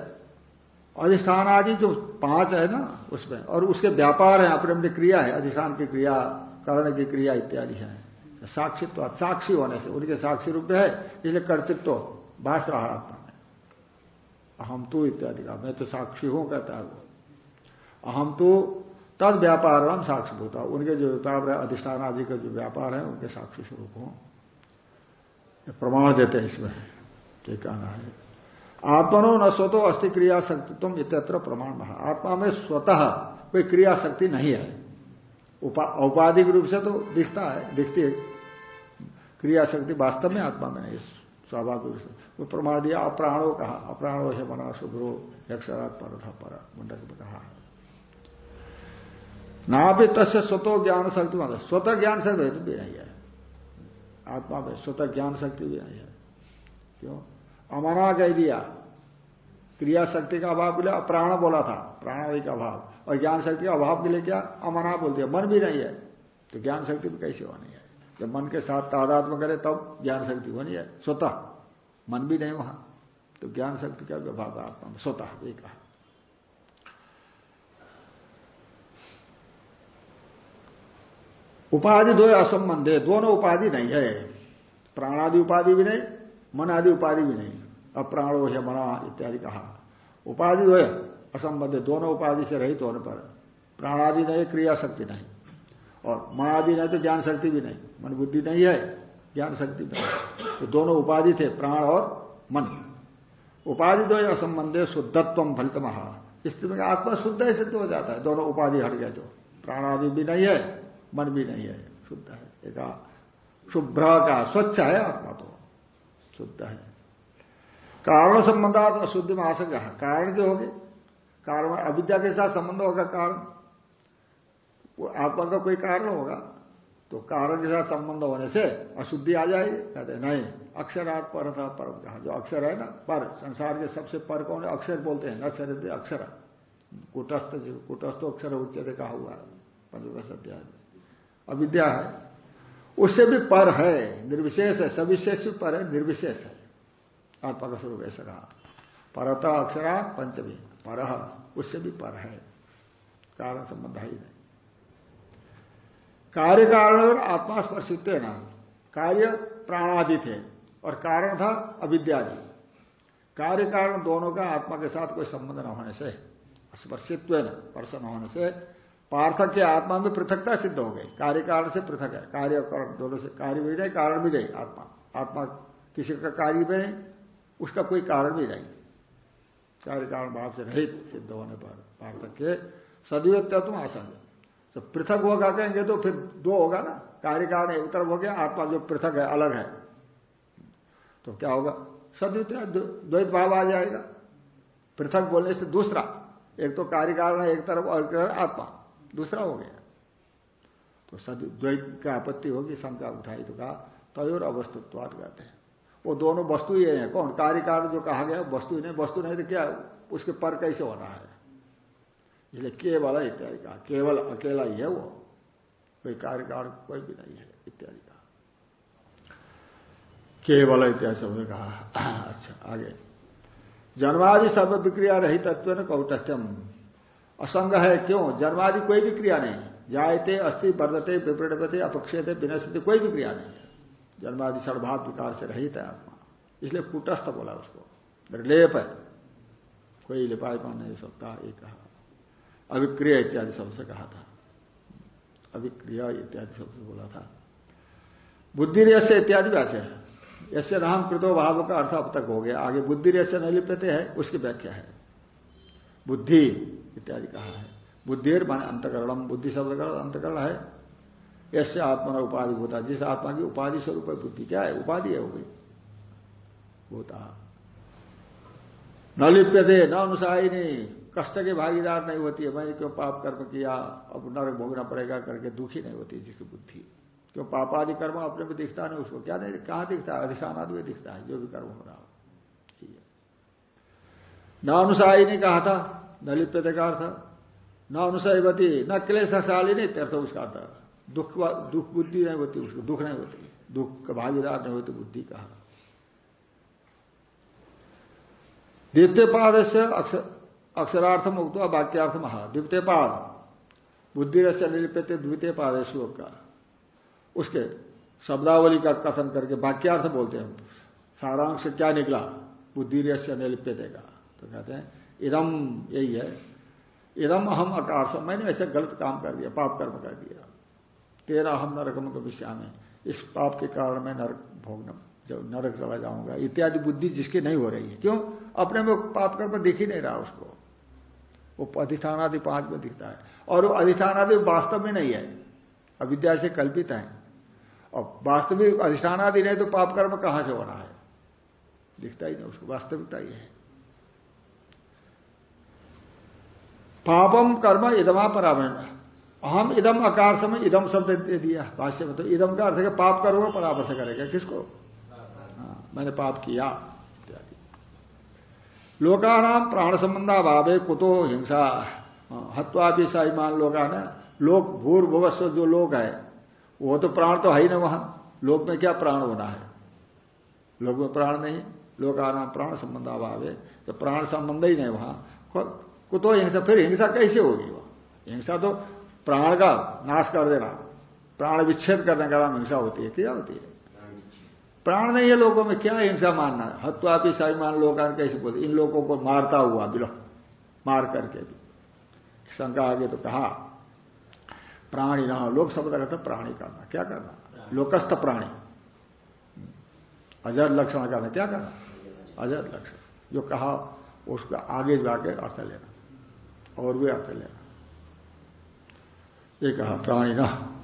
अधिष्ठान आदि जो पाँच है ना उसमें, और उसके व्यापार है अपने अपनी क्रिया है, अधिष्ठान की क्रिया, कर्ण की क्रिया इत्यादि है। साक्षित्व, साक्षी होने से, उनके साक्षी रूप है, इसलिए कर्तृत्व भाष रहा आत्मा में अहम तो इत्यादि का, मैं तो साक्षी हूँ, कहता है अहम तो तद व्यापार हम साक्षी होता उनके जो व्यापार है अधिष्ठान आदि का जो व्यापार है, उनके साक्षी स्वरूप हो। प्रमाण देते हैं इसमें कहना है। आत्मनो न स्वतो अस्थि क्रिया शक्ति तुम इत्यत्र प्रमाण। आत्मा में स्वतः कोई क्रिया शक्ति नहीं है। औपाधिक रूप से तो दिखता है, दिखती है। क्रिया शक्ति वास्तव में आत्मा में नहीं स्वाभाविक रूप से। वो प्रमाण दिया अप्राणो कहा, अप्राणो है मना शुभ्रो, यक्षरात पर था पर, मुंडक में कहा। ना भी तस्य स्वतो ज्ञान शक्ति मतलब स्वतः ज्ञान शक्ति भी नहीं है। आत्मा में स्वतः ज्ञान शक्ति भी नहीं है। क्यों? अमना कह दिया। क्रिया शक्ति का अभाव बोले अप्राण बोला था, प्राणादि का अभाव। और ज्ञान शक्ति का अभाव के लिए क्या? अमना बोल दिया मन भी नहीं है। तो ज्ञान शक्ति भी कैसे होनी है? जब मन के साथ तादात्म करे, तब ज्ञान शक्ति होनी है, स्वतः। मन भी नहीं वहाँ। तो ज्ञान शक्ति का विभाग आत्मा में, स्वतः एक कहा। उपाधि, दो असंबंध है। दोनों उपाधि नहीं है। प्राणादि उपाधि भी नहीं मन आदि उपाधि भी नहीं। अब प्राणो है मना इत्यादि कहा। उपाधि दो है असंबंध दोनों उपाधि से रहित होने पर प्राणादि नहीं क्रिया शक्ति नहीं। और मन आदि नहीं तो ज्ञान शक्ति भी नहीं। मन बुद्धि नहीं है ज्ञान शक्ति नहीं। तो दोनों उपाधि थे, प्राण और मन। उपाधि दो असंबंध, शुद्धत्व फलित महा स्थिति में आत्मा शुद्ध है सिद्ध हो जाता है। दोनों उपाधि हट गए तो। प्राण आदि भी नहीं है, मन भी नहीं है, शुद्ध है। एक शुभ्र का, स्वच्छ है आत्मा तो। शुद्ध है। कारण संबंधात अशुद्धि में आशंका कारण जो होगी कारण अविद्या के साथ संबंध होगा कारण। आत्मा का कोई कारण होगा। तो कारण के साथ संबंध होने से अशुद्धि आ जाएगी। कहते नहीं, अक्षर अक्षरात पर था कहा जो अक्षर है ना, पर, संसार के सबसे पर कौन है? अक्षर बोलते हैं, न शरीर अक्षर। कुटस्थ कुटस्थ अक्षर उच्चते कहा हुआ है, पंचदश अध्याय अविद्या है। उससे भी पर है, निर्विशेष है, सविशेष भी पर है, निर्विशेष है। आत्मा का स्वरूप ऐसा कहा। परता अक्षरा पंचमी, पर, उससे भी पर है। कारण संबंध है ही नहीं। कार्य कारण और आत्मा स्पर्शित है ना, कार्य प्राणादि थे और कारण था अविद्यादि। कार्य कारण दोनों का आत्मा के साथ कोई संबंध न होने से, स्पर्शित्व न, स्पर्श न होने से, पार्थक के आत्मा में पृथकता सिद्ध हो गई। कार्य कारण से पृथक है। कार्य कारण दोनों से, कार्य भी नहीं, कारण भी नहीं आत्मा। आत्मा किसी का कार्य भी नहीं उसका कोई कारण भी नहीं। कार्य कारण भाव से रहित सिद्ध होने पर के सदैव तुम आसन तो पृथक होगा कहेंगे तो फिर दो होगा ना। कार्य कारण एक तरफ़ हो गया, आत्मा जो पृथक है, अलग है। तो क्या होगा? सद्वित द्वैत भाव आ जाएगा। पृथक बोलने से दूसरा, एक तो कार्य कारण है एक तरफ़ और आत्मा। दूसरा हो गया। तो सद, द्वैत का आपत्ति होगी, शंका उठाई तो कहा, तयोर अवस्तुत्वाद कहते हैं। वो दोनों वस्तु ही है। कौन? कार्य कारण जो कहा गया, वस्तु नहीं वस्तु नहीं तो क्या? उसके पर कैसे होना है? इसलिए केवल इत्यादि कहा। केवल अकेला ही है वो। कोई कार्य कारण कोई भी नहीं है, इत्यादि कहा। केवल इत्यादि शब्द कहा। अच्छा आगे। जन्मादि सर्व विक्रिया रही तत्व न कौटस्थ्यम। असंग है, क्यों? जन्मादि कोई भी क्रिया नहीं। जायते अस्थि बर्दते विपरीडते अपक्षेते विनशते कोई भी क्रिया नहीं। जन्मादि सर्वभाव विकार से रहित है आत्मा। इसलिए कुटस्थ बोला उसको। निर्लेप है। कोई लिपाईपन नहीं हो सकता, ये कहा। अभिक्रिया इत्यादि सबसे कहा था। अभिक्रिया इत्यादि सबसे बोला था। बुद्धि रेस्य इत्यादि वैसे है। यसे नाम कृतो भाव का अर्थ अब तक हो गया। आगे बुद्धि रेस्य न लिपते है, उसकी व्याख्या है। बुद्धि इत्यादि कहा है। बुद्धिर मान अंतकरणम। बुद्धि शब्द का अंतकरण है। ऐसे आत्मा उपाधि होता जिस आत्मा की उपाधि स्वरूप बुद्धि क्या है? उपाधि है भी। होता न लिप्य लिप्यते, न अनुसाहिनी कष्ट के भागीदार नहीं होती है। मैंने क्यों पाप कर्म किया? अब नरक भोगना पड़ेगा करके दुखी नहीं होती जिसकी बुद्धि। क्यों पापादि कर्म अपने में दिखता नहीं, उसको क्या नहीं, कहाँ दिखता है? अधिशान आदि दिखता है, जो भी कर्म हो रहा हो। न अनुसाहिनी कहा था, न लिप्यते का अर्थ। न अनुसयवती न क्लेशशाली नहीं तीर्थ उसका अर्थ दुख दुख बुद्धि नहीं होती, उसको दुख नहीं होती। दुख का भागीदार नहीं होती, बुद्धि कहा द्वितीय पाद से अक्षरार्थम उगता वाक्यार्थ महा द्वितीय पाद बुद्धि रस्य निलिपते द्वितीय पाद श्लोक का। उसके शब्दावली का कथन करके वाक्यार्थ बोलते हैं। सारांश क्या निकला? बुद्धि रस्य निलिप्यते का तो कहते हैं, इदम यही है। इदम अहम अकार मैंने ऐसे गलत काम कर दिया, पाप कर्म कर दिया। तेरा हम नरकम को विषय में इस पाप के कारण मैं नरक भोगना, जब नरक चला जाऊँगा। इत्यादि बुद्धि जिसकी नहीं हो रही है। क्यों? अपने में पाप कर्म दिख ही नहीं रहा उसको। वो अधिष्ठानादि पाँच में दिखता है। और वो अधिष्ठानादि वास्तव में नहीं है। अविद्या से कल्पित है। और वास्तविक अधिष्ठानादि नहीं तो पाप कर्म कहाँ से हो रहा है? दिखता ही नहीं उसको। वास्तविकता ही है। पापम कर्म इदमा परामण हम इदम आकार समय इदम शब्द दे दिया भाष्य में तो इदम का अर्थ है पाप करोगे परामर्श करेगा। किसको? हाँ, मैंने पाप किया। इत्यादि। लोकानाम प्राण संबंधाभावे कुतो हिंसा। हाँ, हत्वा भी साईमान लोका ना लोक भूर्भुवस्व जो लोग है वो तो प्राण तो है ही ना वहाँ। लोक में क्या प्राण होना है? लोक में प्राण नहीं लोकानाम प्राण संबंधाभाव तो प्राण संबंध ही नहीं वहाँ। कुतो हिंसा फिर हिंसा कैसे होगी वो हिंसा तो प्राण का नाश कर देना, प्राण विच्छेद करने का नाम हिंसा होती है, क्या होती है? प्राण नहीं है लोगों में, क्या हिंसा मानना है? हत्वा भी मान लोग कैसे बोलते इन लोगों को मारता हुआ बिलो मार करके भी। शंका आगे तो कहा, प्राणी ना लोक शब्द कहते प्राणी करना, क्या करना? लोकस्थ प्राणी। अजर लक्षण करना क्या करना? अजर लक्षण। जो कहा, उसका आगे जाके अर्थ लेना, और भी अर्थ लेना। ये कहा प्राणिन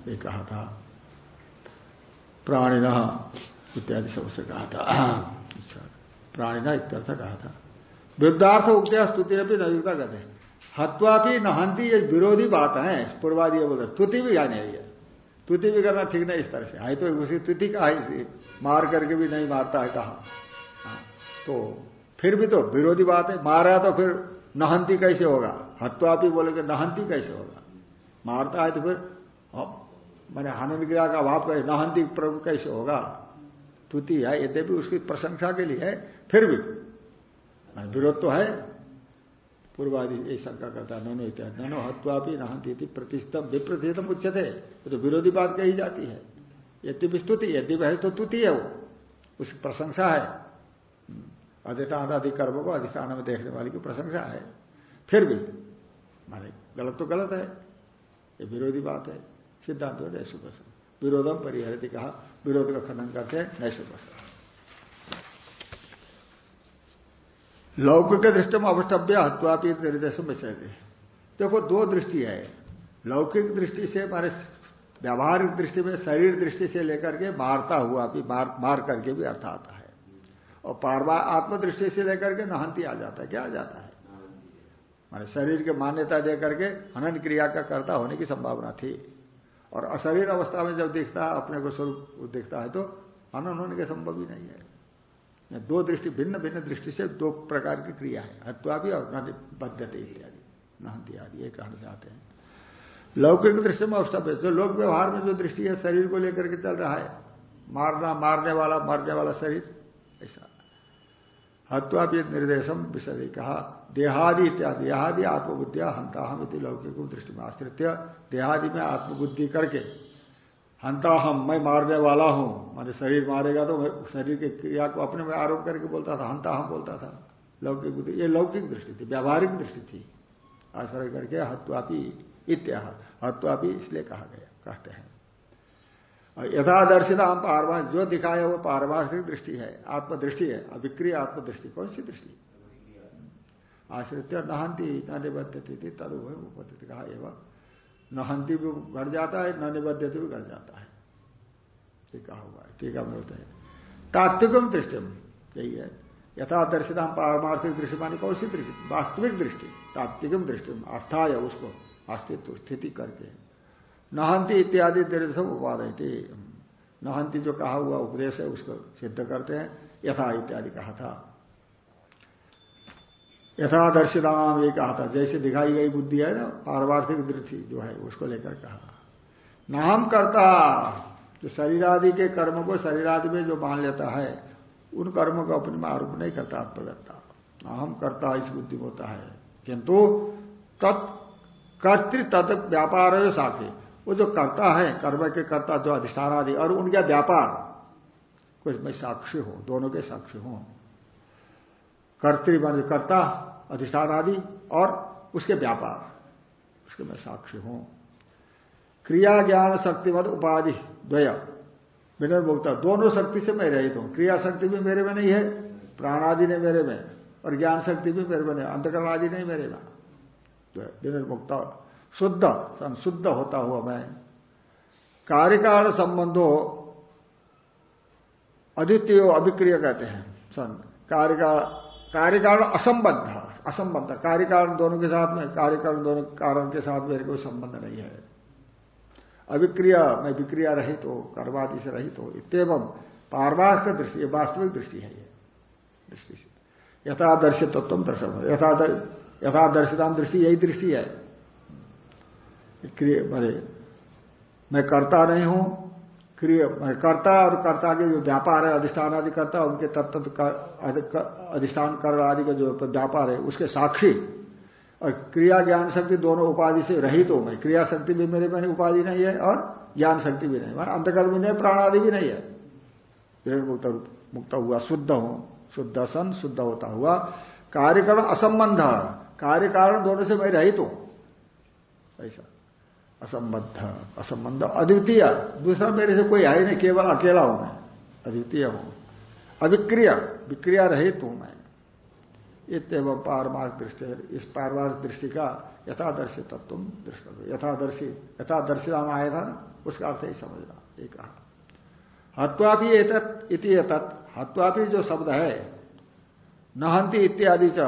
ये कहा था। प्राणिन इत्यादि सबसे कहा था। अच्छा प्राणिन इत्यर्थ कहा था। वृद्धार्थ उगते स्तुति ने भी नयुक्ता कहते हैं हत्वा भी नहंती ये विरोधी बात है पूर्वादि बोलते स्तुति भी यानी है स्तुति भी करना ठीक नहीं इस तरह से। आई तो उसी स्तुति का है मार करके भी नहीं मारता है कहा। हाँ, तो फिर भी तो विरोधी बात है। मारा तो फिर नहंती कैसे होगा? हत्वा भी बोलेगे नहंती कैसे होगा? मारता है तो फिर मैंने हनन क्रिया का अभाव कैसे नहंती प्रभु कैसे होगा? तुति है यद्यपि उसकी प्रशंसा के लिए है, फिर भी। विरोध तो है। पूर्वादि ये शंका करता है, ननो इत्यादि। ननो हत्वा भी नहंती थी प्रतिष्ठम विप्रतिष्ठम उच्चते तो विरोधी बात कही जाती है। यद्यपि स्तुति यद्यपि है तो तुति है वो। उसकी प्रशंसा है। अधिष्ठान आदि कर्म को अधिष्ठान में देखने वाली की प्रशंसा है। फिर भी। माने गलत तो गलत है। ये विरोधी बात है। सिद्धांत हो नैसु विरोधम परिहरती कहा विरोध का खंडन करते हैं नैसु लौकिक दृष्टि में अवस्टभ्य हत्वापी निर्देश में देखो दो दृष्टि है। लौकिक दृष्टि से हमारे व्यावहारिक दृष्टि में शरीर दृष्टि से लेकर के मारता हुआ भी मार, मार करके भी अर्थ आता है। और पारवा आत्मदृष्टि से लेकर के नहंती आ जाता है। क्या आ जाता है? माने शरीर की मान्यता दे करके हनन क्रिया का कर्ता होने की संभावना थी। और अशरीर अवस्था में जब दिखता है, अपने को स्वरूप दिखता है तो हनन होने के संभव ही नहीं है। दो दृष्टि भिन्न भिन्न दृष्टि से दो प्रकार की क्रिया है। हत्वा भी और बद्धते इत्यादि नहंती आदि ये कहना चाहते हैं। लौकिक दृष्टि में अवस्था जो लोक व्यवहार में जो दृष्टि है, शरीर को लेकर के चल रहा है, मारना, मारने वाला, मरने वाला शरीर, ऐसा। हत्वा भी निर्देशम विषय कहा देहादि इत्यादि, देहादि आत्मबुद्धिया हंता हम इति लौकिक दृष्टि में आश्रित देहादि में आत्मबुद्धि करके हंता हम मैं मारने वाला हूँ, मैंने शरीर मारेगा तो शरीर की क्रिया को अपने में आरोप करके बोलता था हंता हम बोलता था। लौकिक बुद्धि, ये लौकिक दृष्टि थी, व्यावहारिक दृष्टि थी। आश्रय करके हत्वापी इत्या हत्वापी इसलिए कहा गया, कहते हैं। यथादर्शिता हम पारमार्श जो दिखाया वो पारमार्थिक दृष्टि है, आत्मदृष्टि है, अभिक्रिय आत्मदृष्टि, कौन सी दृष्टि? आश्रित नहंती, न निबद्धती थी तद कहा एवं। नहंती भी घट जाता है, न निबद्धति भी घट जाता है। कहा हुआ है टीका में होता है। तात्विकम दृष्टि यही है। यथादर्शिता पारमार्थिक दृष्टि मानी कौन सी दृष्टि? वास्तविक दृष्टि, तात्विकम दृष्टि आस्था है उसको अस्तित्व स्थिति करके। नहंती इत्यादि दृढ़ उपादय थे नहंती जो कहा हुआ उपदेश है, उसको सिद्ध करते हैं। यथा इत्यादि कहा था। यथादर्शिताम ये कहा था। जैसे दिखाई गई बुद्धि है ना पारमार्थिक दृष्टि जो है, उसको लेकर कहा। नाम करता, जो शरीर आदि के कर्म को शरीर आदि में जो मान लेता है, उन कर्मों को अपने में आरोप नहीं करता आत्मव्यता अहम करता इस बुद्धि होता है। किंतु तत् व्यापार है साथी वो जो करता है, कर्म के कर्ता, जो अधिष्ठान आदि और उनका व्यापार, कुछ मैं साक्षी हूँ, दोनों के साक्षी हूँ। कर्तृ मान कर्ता अधिष्ठान आदि और उसके व्यापार, उसके मैं साक्षी हूँ। क्रिया, ज्ञान शक्तिमत उपाधि, द्वय। विनिर्मुक्त दोनों शक्ति से मैं रहित हूँ। क्रिया शक्ति भी मेरे में नहीं है प्राण आदि नहीं मेरे में, और ज्ञान शक्ति भी मेरे में नहीं अंतकरण आदि नहीं मेरे में। विनिर्मुक्त शुद्ध, संशुद्ध होता हुआ मैं। कार्यकाल संबंधो अद्वितीय अभिक्रिय कहते हैं, सन। कार्यकाल कार्यकारण असंबद्ध असंबद्ध। कार्यकारण दोनों के साथ में कार्यकारण दोनों कारण के साथ मेरे कोई संबंध नहीं है। अभिक्रिया मैं विक्रिया रहित हो, कर्मादि से रहित हो इतम पारमार्थ दृष्टि वास्तविक दृष्टि है ये। दृष्टि से। यथादर्शित तत्व दर्शन यथादर्शिता दृष्टि, यही दृष्टि है। क्रिय बड़े मैं करता नहीं हूँ, क्रिय मैं करता और कर्ता के जो व्यापार है, अधिष्ठान आदि करता, उनके तत्व अधिष्ठान कर आदि का जो व्यापार है, उसके साक्षी और क्रिया, ज्ञान शक्ति दोनों उपाधि से रहित हो मैं। क्रिया शक्ति भी मेरे में उपाधि नहीं है और ज्ञान शक्ति भी नहीं अंतकर्म भी नहीं, प्राण आदि भी नहीं है। मुक्त मुक्त हुआ, शुद्ध हूँ। शुद्ध सन, शुद्ध होता हुआ, कार्यकरण असंबंध, कार्य कारण दोनों से मैं रहित हूँ। ऐसा। असंबद्ध असंबंध अद्वितीय, दूसरा मेरे से कोई है ही नहीं, केवल अकेला हूँ मैं। अद्वितीय हूँ। अविक्रिय, विक्रिया रहित हूँ मैं। इतव पारमार्थ दृष्टि इस पारमार्थ दृष्टि का यथादर्शी तत्व दृष्ट यथादर्शी यथादर्शी नाम आया था उसका अर्थ ही समझना, ये कहा। हत्वापि इति हत्वापि जो शब्द है, नहंती इत्यादि च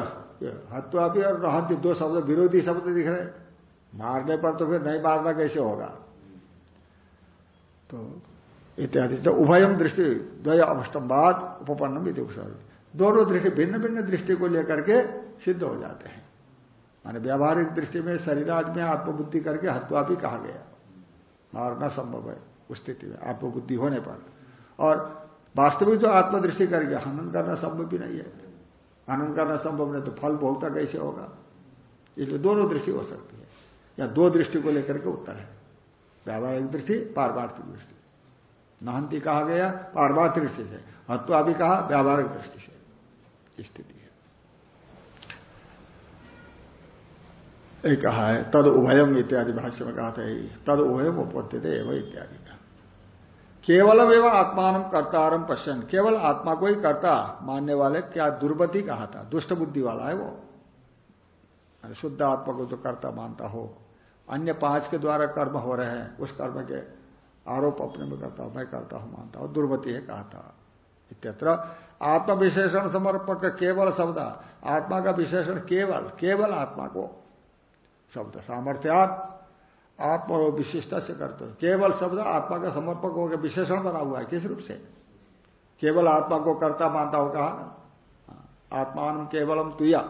हत्वापि और नहंती दो शब्द, विरोधी शब्द दिख रहे मारने पर तो फिर नहीं मारना कैसे होगा? तो इत्यादि। जो उभयम दृष्टि द्वय अवस्टम्बाद उपपन्नम दोनों दृष्टि भिन्न भिन्न दृष्टि को लेकर के सिद्ध हो जाते हैं। माने व्यावहारिक दृष्टि में शरीराज में आत्मबुद्धि करके हत्वा भी कहा गया। मारना संभव है उस स्थिति में, आत्मबुद्धि होने पर। और वास्तविक जो आत्मदृष्टि करके, हनन करना संभव भी नहीं है। हनन करना संभव नहीं तो फल भोगता कैसे होगा? इसलिए दोनों दृष्टि हो सकती है। या दो दृष्टि को लेकर के उत्तर है। व्यावहारिक दृष्टि पारमार्थिक दृष्टि। नहंती कहा गया पारमार्थिक दृष्टि से। हत्वा भी कहा, व्यावहारिक दृष्टि से। स्थिति है। एक कहा है, तद उभयम इत्यादि भाष्य में कहा था तद उभयम उपत्ति थे एवं इत्यादि का। केवलम एवं आत्मान कर्तारम पश्चन केवल आत्मा को ही करता मानने वाले क्या दुर्बति कहा था? दुष्ट बुद्धि वाला है वो। शुद्ध आत्मा को जो कर्ता मानता हो अन्य पाँच के द्वारा कर्म हो रहे हैं, उस कर्म के आरोप अपने में करता हूँ, मैं करता हूँ, मानता हूँ। दुर्मति है कहा था। इत्यत्र आत्म विशेषण समर्पक केवल शब्द, आत्मा का विशेषण केवल केवल आत्मा को शब्द, सामर्थ्यात आत्मा विशिष्ट से करते हो। केवल शब्द आत्मा का समर्पक होकर विशेषण बना हुआ है, किस रूप से? केवल आत्मा को कर्ता मानता हो कहा आत्मान केवलम तुया।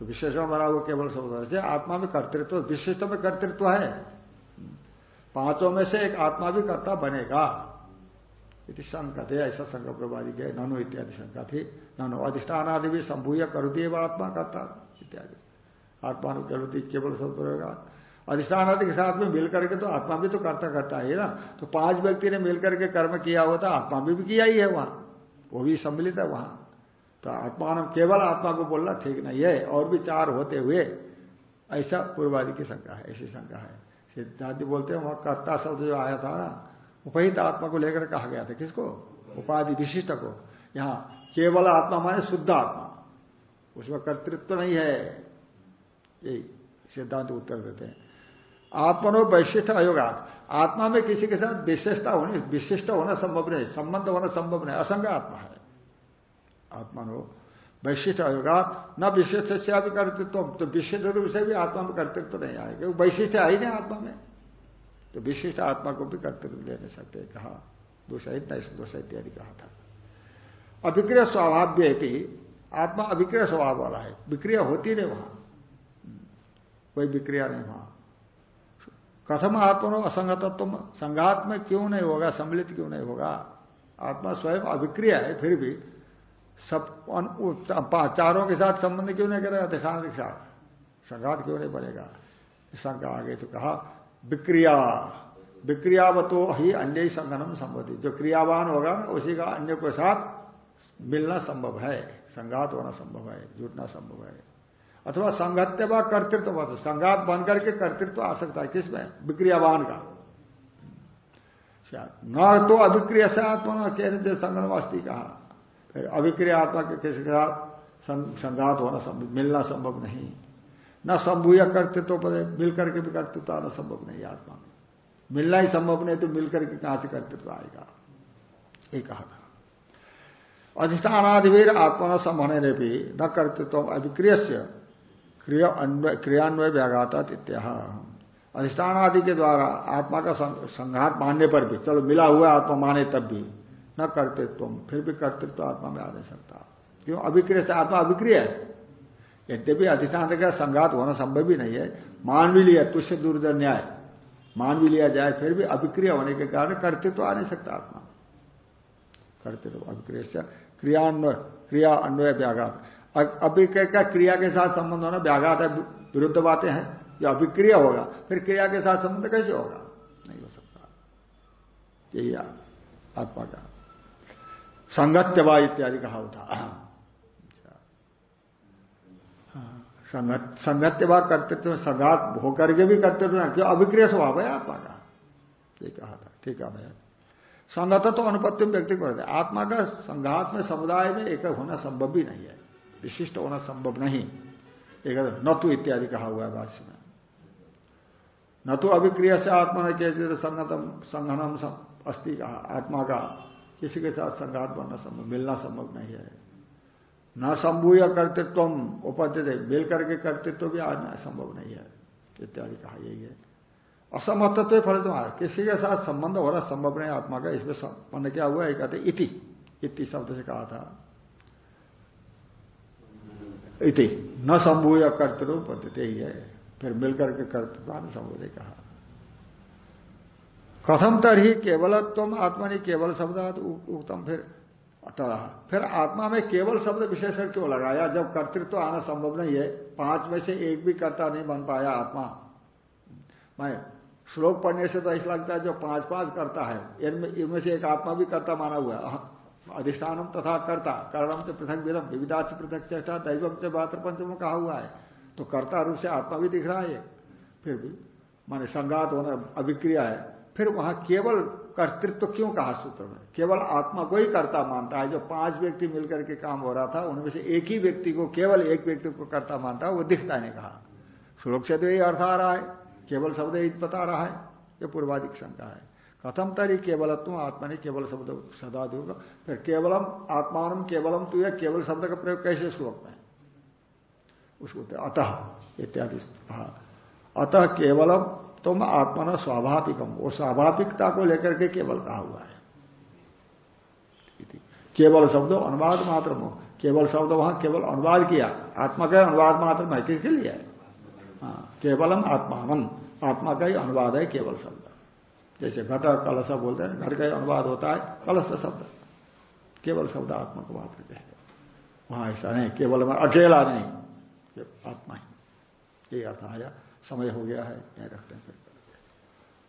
तो विशेषण बना हुआ केवल शब्द से आत्मा में कर्तृत्व विशिष्ट में कर्तृत्व है। पाँचों में से एक आत्मा भी कर्ता बनेगा। इति शंका थे ऐसा प्रभादी के ननु इत्यादि शंका थी। ननु अधिष्ठान आदि भी संभूय कर करुती आत्मा करता इत्यादि। आत्मा करुती केवल सब प्रयोग अधिष्ठान आदि के साथ में मिलकर के तो आत्मा भी तो करता करता है ना। तो पाँच व्यक्ति ने मिलकर के कर्म किया होता आत्मा भी, भी किया ही है वहाँ। वो भी सम्मिलित है वहाँ। तो आत्मा केवल आत्मा को बोलना ठीक नहीं है, और भी चार होते हुए, ऐसा पूर्वादि की शंका है, ऐसी शंका है। सिद्धांत बोलते हैं, वहाँ कर्ता शब्द जो आया था ना, उपहित आत्मा को लेकर कहा गया था, किसको? उपाधि विशिष्ट को। यहाँ केवल आत्मा माने शुद्ध आत्मा। उसमें कर्तृत्व नहीं है। यही सिद्धांत उत्तर देते हैं। आत्मनो वैशिष्ट अयोगात। आत्मा में किसी के साथ विशेषता होनी, विशिष्ट होना संभव नहीं, संबंध होना संभव नहीं, असंग आत्मा है। आत्मनो। वैशिष्ट अयोगात न विशिष्ट से भी कर्तृत्व तो विशिष्ट रूप से भी आत्मा में कर्तृत्व नहीं आएगा। वैशिष्ट आई नहीं आत्मा में। तो विशिष्ट आत्मा को भी कर्तृत्व ले नहीं सकते, कहा। न दोष इत्यादि कहा था। अभिक्रिय स्वभाव स्वभाव्य आत्मा अभिक्रिय स्वभाव वाला है। विक्रिया होती नहीं वहाँ। कोई विक्रिया नहीं वहाँ। कथम आत्मा असंगतत्व संघात में क्यों नहीं होगा? सम्मिलित क्यों नहीं होगा? आत्मा स्वयं अभिक्रिया है, फिर भी सब चारों के साथ संबंध क्यों नहीं करेगा दिशान के साथ। संघात क्यों नहीं बनेगा? शंका आगे तो कहा, विक्रिया। विक्रियावतो ही अन्य संगठन संबंधित जो क्रियावान होगा ना, उसी का अन्य के साथ मिलना संभव है। संघात होना संभव है, जुटना संभव है। अथवा संगत्य व कर्तृत्व संघात बन करके कर्तृत्व आ सकता है। किसमें विक्रियावान का। न तो अभिक्रिय से आत्मा न कह संगम अस्थि कहा। फिर अभिक्रिय आत्मा के किसी के साथ संघात होना संभव, मिलना संभव नहीं। न संभूय कर्तृत्व पद, मिलकर के भी कर्तृत्व आना संभव नहीं आत्मा में। मिलना ही संभव नहीं तो मिलकर के कहाँ से कर्तृत्व आएगा? ये कहा था। अधिष्ठानाधिवीर आत्मा न संभने भी न कर्तृत्व अभिक्रिय क्रियान्वय व्याघाता इत्या अधिष्ठान आदि के द्वारा आत्मा का संघात मानने पर भी, चलो मिला हुआ आत्मा माने तब भी न कर्तृत्व फिर भी कर्तृत्व आत्मा में आ नहीं सकता। क्यों? अभिक्रिय से आत्मा अभिक्रिय है। यद्यपि अधिष्ठान का संघात होना संभव ही नहीं है। मान भी लिया तुष्य दुर्धर न्याय। मान भी लिया जाए, फिर भी अभिक्रिया होने के कारण कर्तृत्व आ नहीं सकता आत्मा। कर्तृत्व, अभिक्रिय क्रियान्वय क्रिया अन्वय व्याघात। अभिक्रिय का क्रिया के साथ संबंध होना व्याघात है, विरुद्ध बातें हैं। जो अभिक्रिया होगा, फिर क्रिया के साथ संबंध कैसे होगा? नहीं हो सकता। यही आत्मा का। संगत्यवा इत्यादि कहा होता संगत्यवा कर्तृत्व संघात होकर के भी कर्तृत्व क्यों अभिक्रिय स्वभाव है आत्मा का? ये कहा था। ठीक है, भैया। संगत तो अनुपत्ति व्यक्ति को आत्मा का संघात में, समुदाय में एक होना संभव भी नहीं है। विशिष्ट होना संभव नहीं। एक न तो इत्यादि कहा हुआ है भाष्य में। न तो अभिक्रिया से आत्मा ने कह संगतम, संघनम अस्थि कहा, आत्मा का। किसी के साथ संघात बनना संभव, मिलना संभव नहीं है। न संभूय कर्तृत्व उपद्य मिल करके कर्तृत्व भी आना संभव नहीं है। इत्यादि कहा यही है। असमत्व फल तुम्हारा, किसी के साथ संबंध हो रहा संभव नहीं आत्मा का, इसमें संपन्न क्या हुआ? है कहते इति। इति शब्द से कहा था। इति। न संभूय कर्तृत्व पद्धति ही है। फिर मिलकर के कर्तृत्व संभव नहीं कहा। कथम तर तरही केवलत्व आत्मा ने केवल शब्द उत्तम फिर अतः, फिर आत्मा में केवल शब्द विशेषण क्यों लगाया? जब कर्तृत्व तो आना संभव नहीं है, पाँच में से एक भी कर्ता नहीं बन पाया आत्मा। मैं श्लोक पढ़ने से तो ऐसा लगता है जो पाँच पाँच करता है, इनमें से एक आत्मा भी कर्ता माना हुआ है। अधिष्ठानम तथा कर्ता, कर्णम से पृथक विधम विविधा से पृथक चेष्टा, दैवम से बात्र पंचम कहा हुआ है। तो कर्ता रूप से आत्मा भी दिख रहा है। फिर भी, माने संगात होना अभिक्रिया है। फिर वहाँ केवल कर्तृत्व तो क्यों कहा सूत्र में? केवल आत्मा को ही कर्ता मानता है। जो पाँच व्यक्ति मिलकर के काम हो रहा था, उनमें से एक ही व्यक्ति को, केवल एक व्यक्ति को कर्ता मानता है, वो दिखता नहीं कहा। श्लोक से तो यही अर्थ आ रहा है। केवल शब्द ही बता रहा है। ये पूर्वाधिक शंका है। कथम तरी केवलत्व, आत्मा ने केवल शब्द सदा दोगा फिर केवलम आत्मान केवलम तो यह केवल शब्द का प्रयोग कैसे श्लोक में? उसको अतः, इत्यादि अतः केवलम तुम आत्मा न स्वाभाविक स्वाभाविकम वो स्वाभाविकता को लेकर के केवल कहा हुआ है। केवल शब्द अनुवाद मात्र हो केवल शब्द वहाँ केवल अनुवाद किया। आत्मा का अनुवाद मात्र है किसके लिए? है हाँ, केवलम आत्मान आत्मा का ही अनुवाद है केवल शब्द। जैसे घट कलश बोलते हैं घट का ही अनुवाद होता है कलश शब्द। केवल शब्द आत्मा को मात्र कहे। वहाँ ऐसा नहीं केवल अकेला नहीं आत्मा ही। ये अर्थ आया। समय हो गया है। यह रखते हैं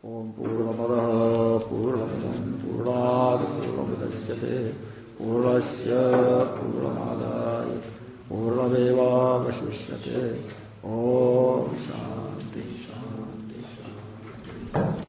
ओम पूर्ण मद पूर्ण पूर्णाद पूर्णमुदच्यते। पूर्णस्य पूर्णमादाय पूर्णमेवावशिष्यते। ओ शांति शांति शांति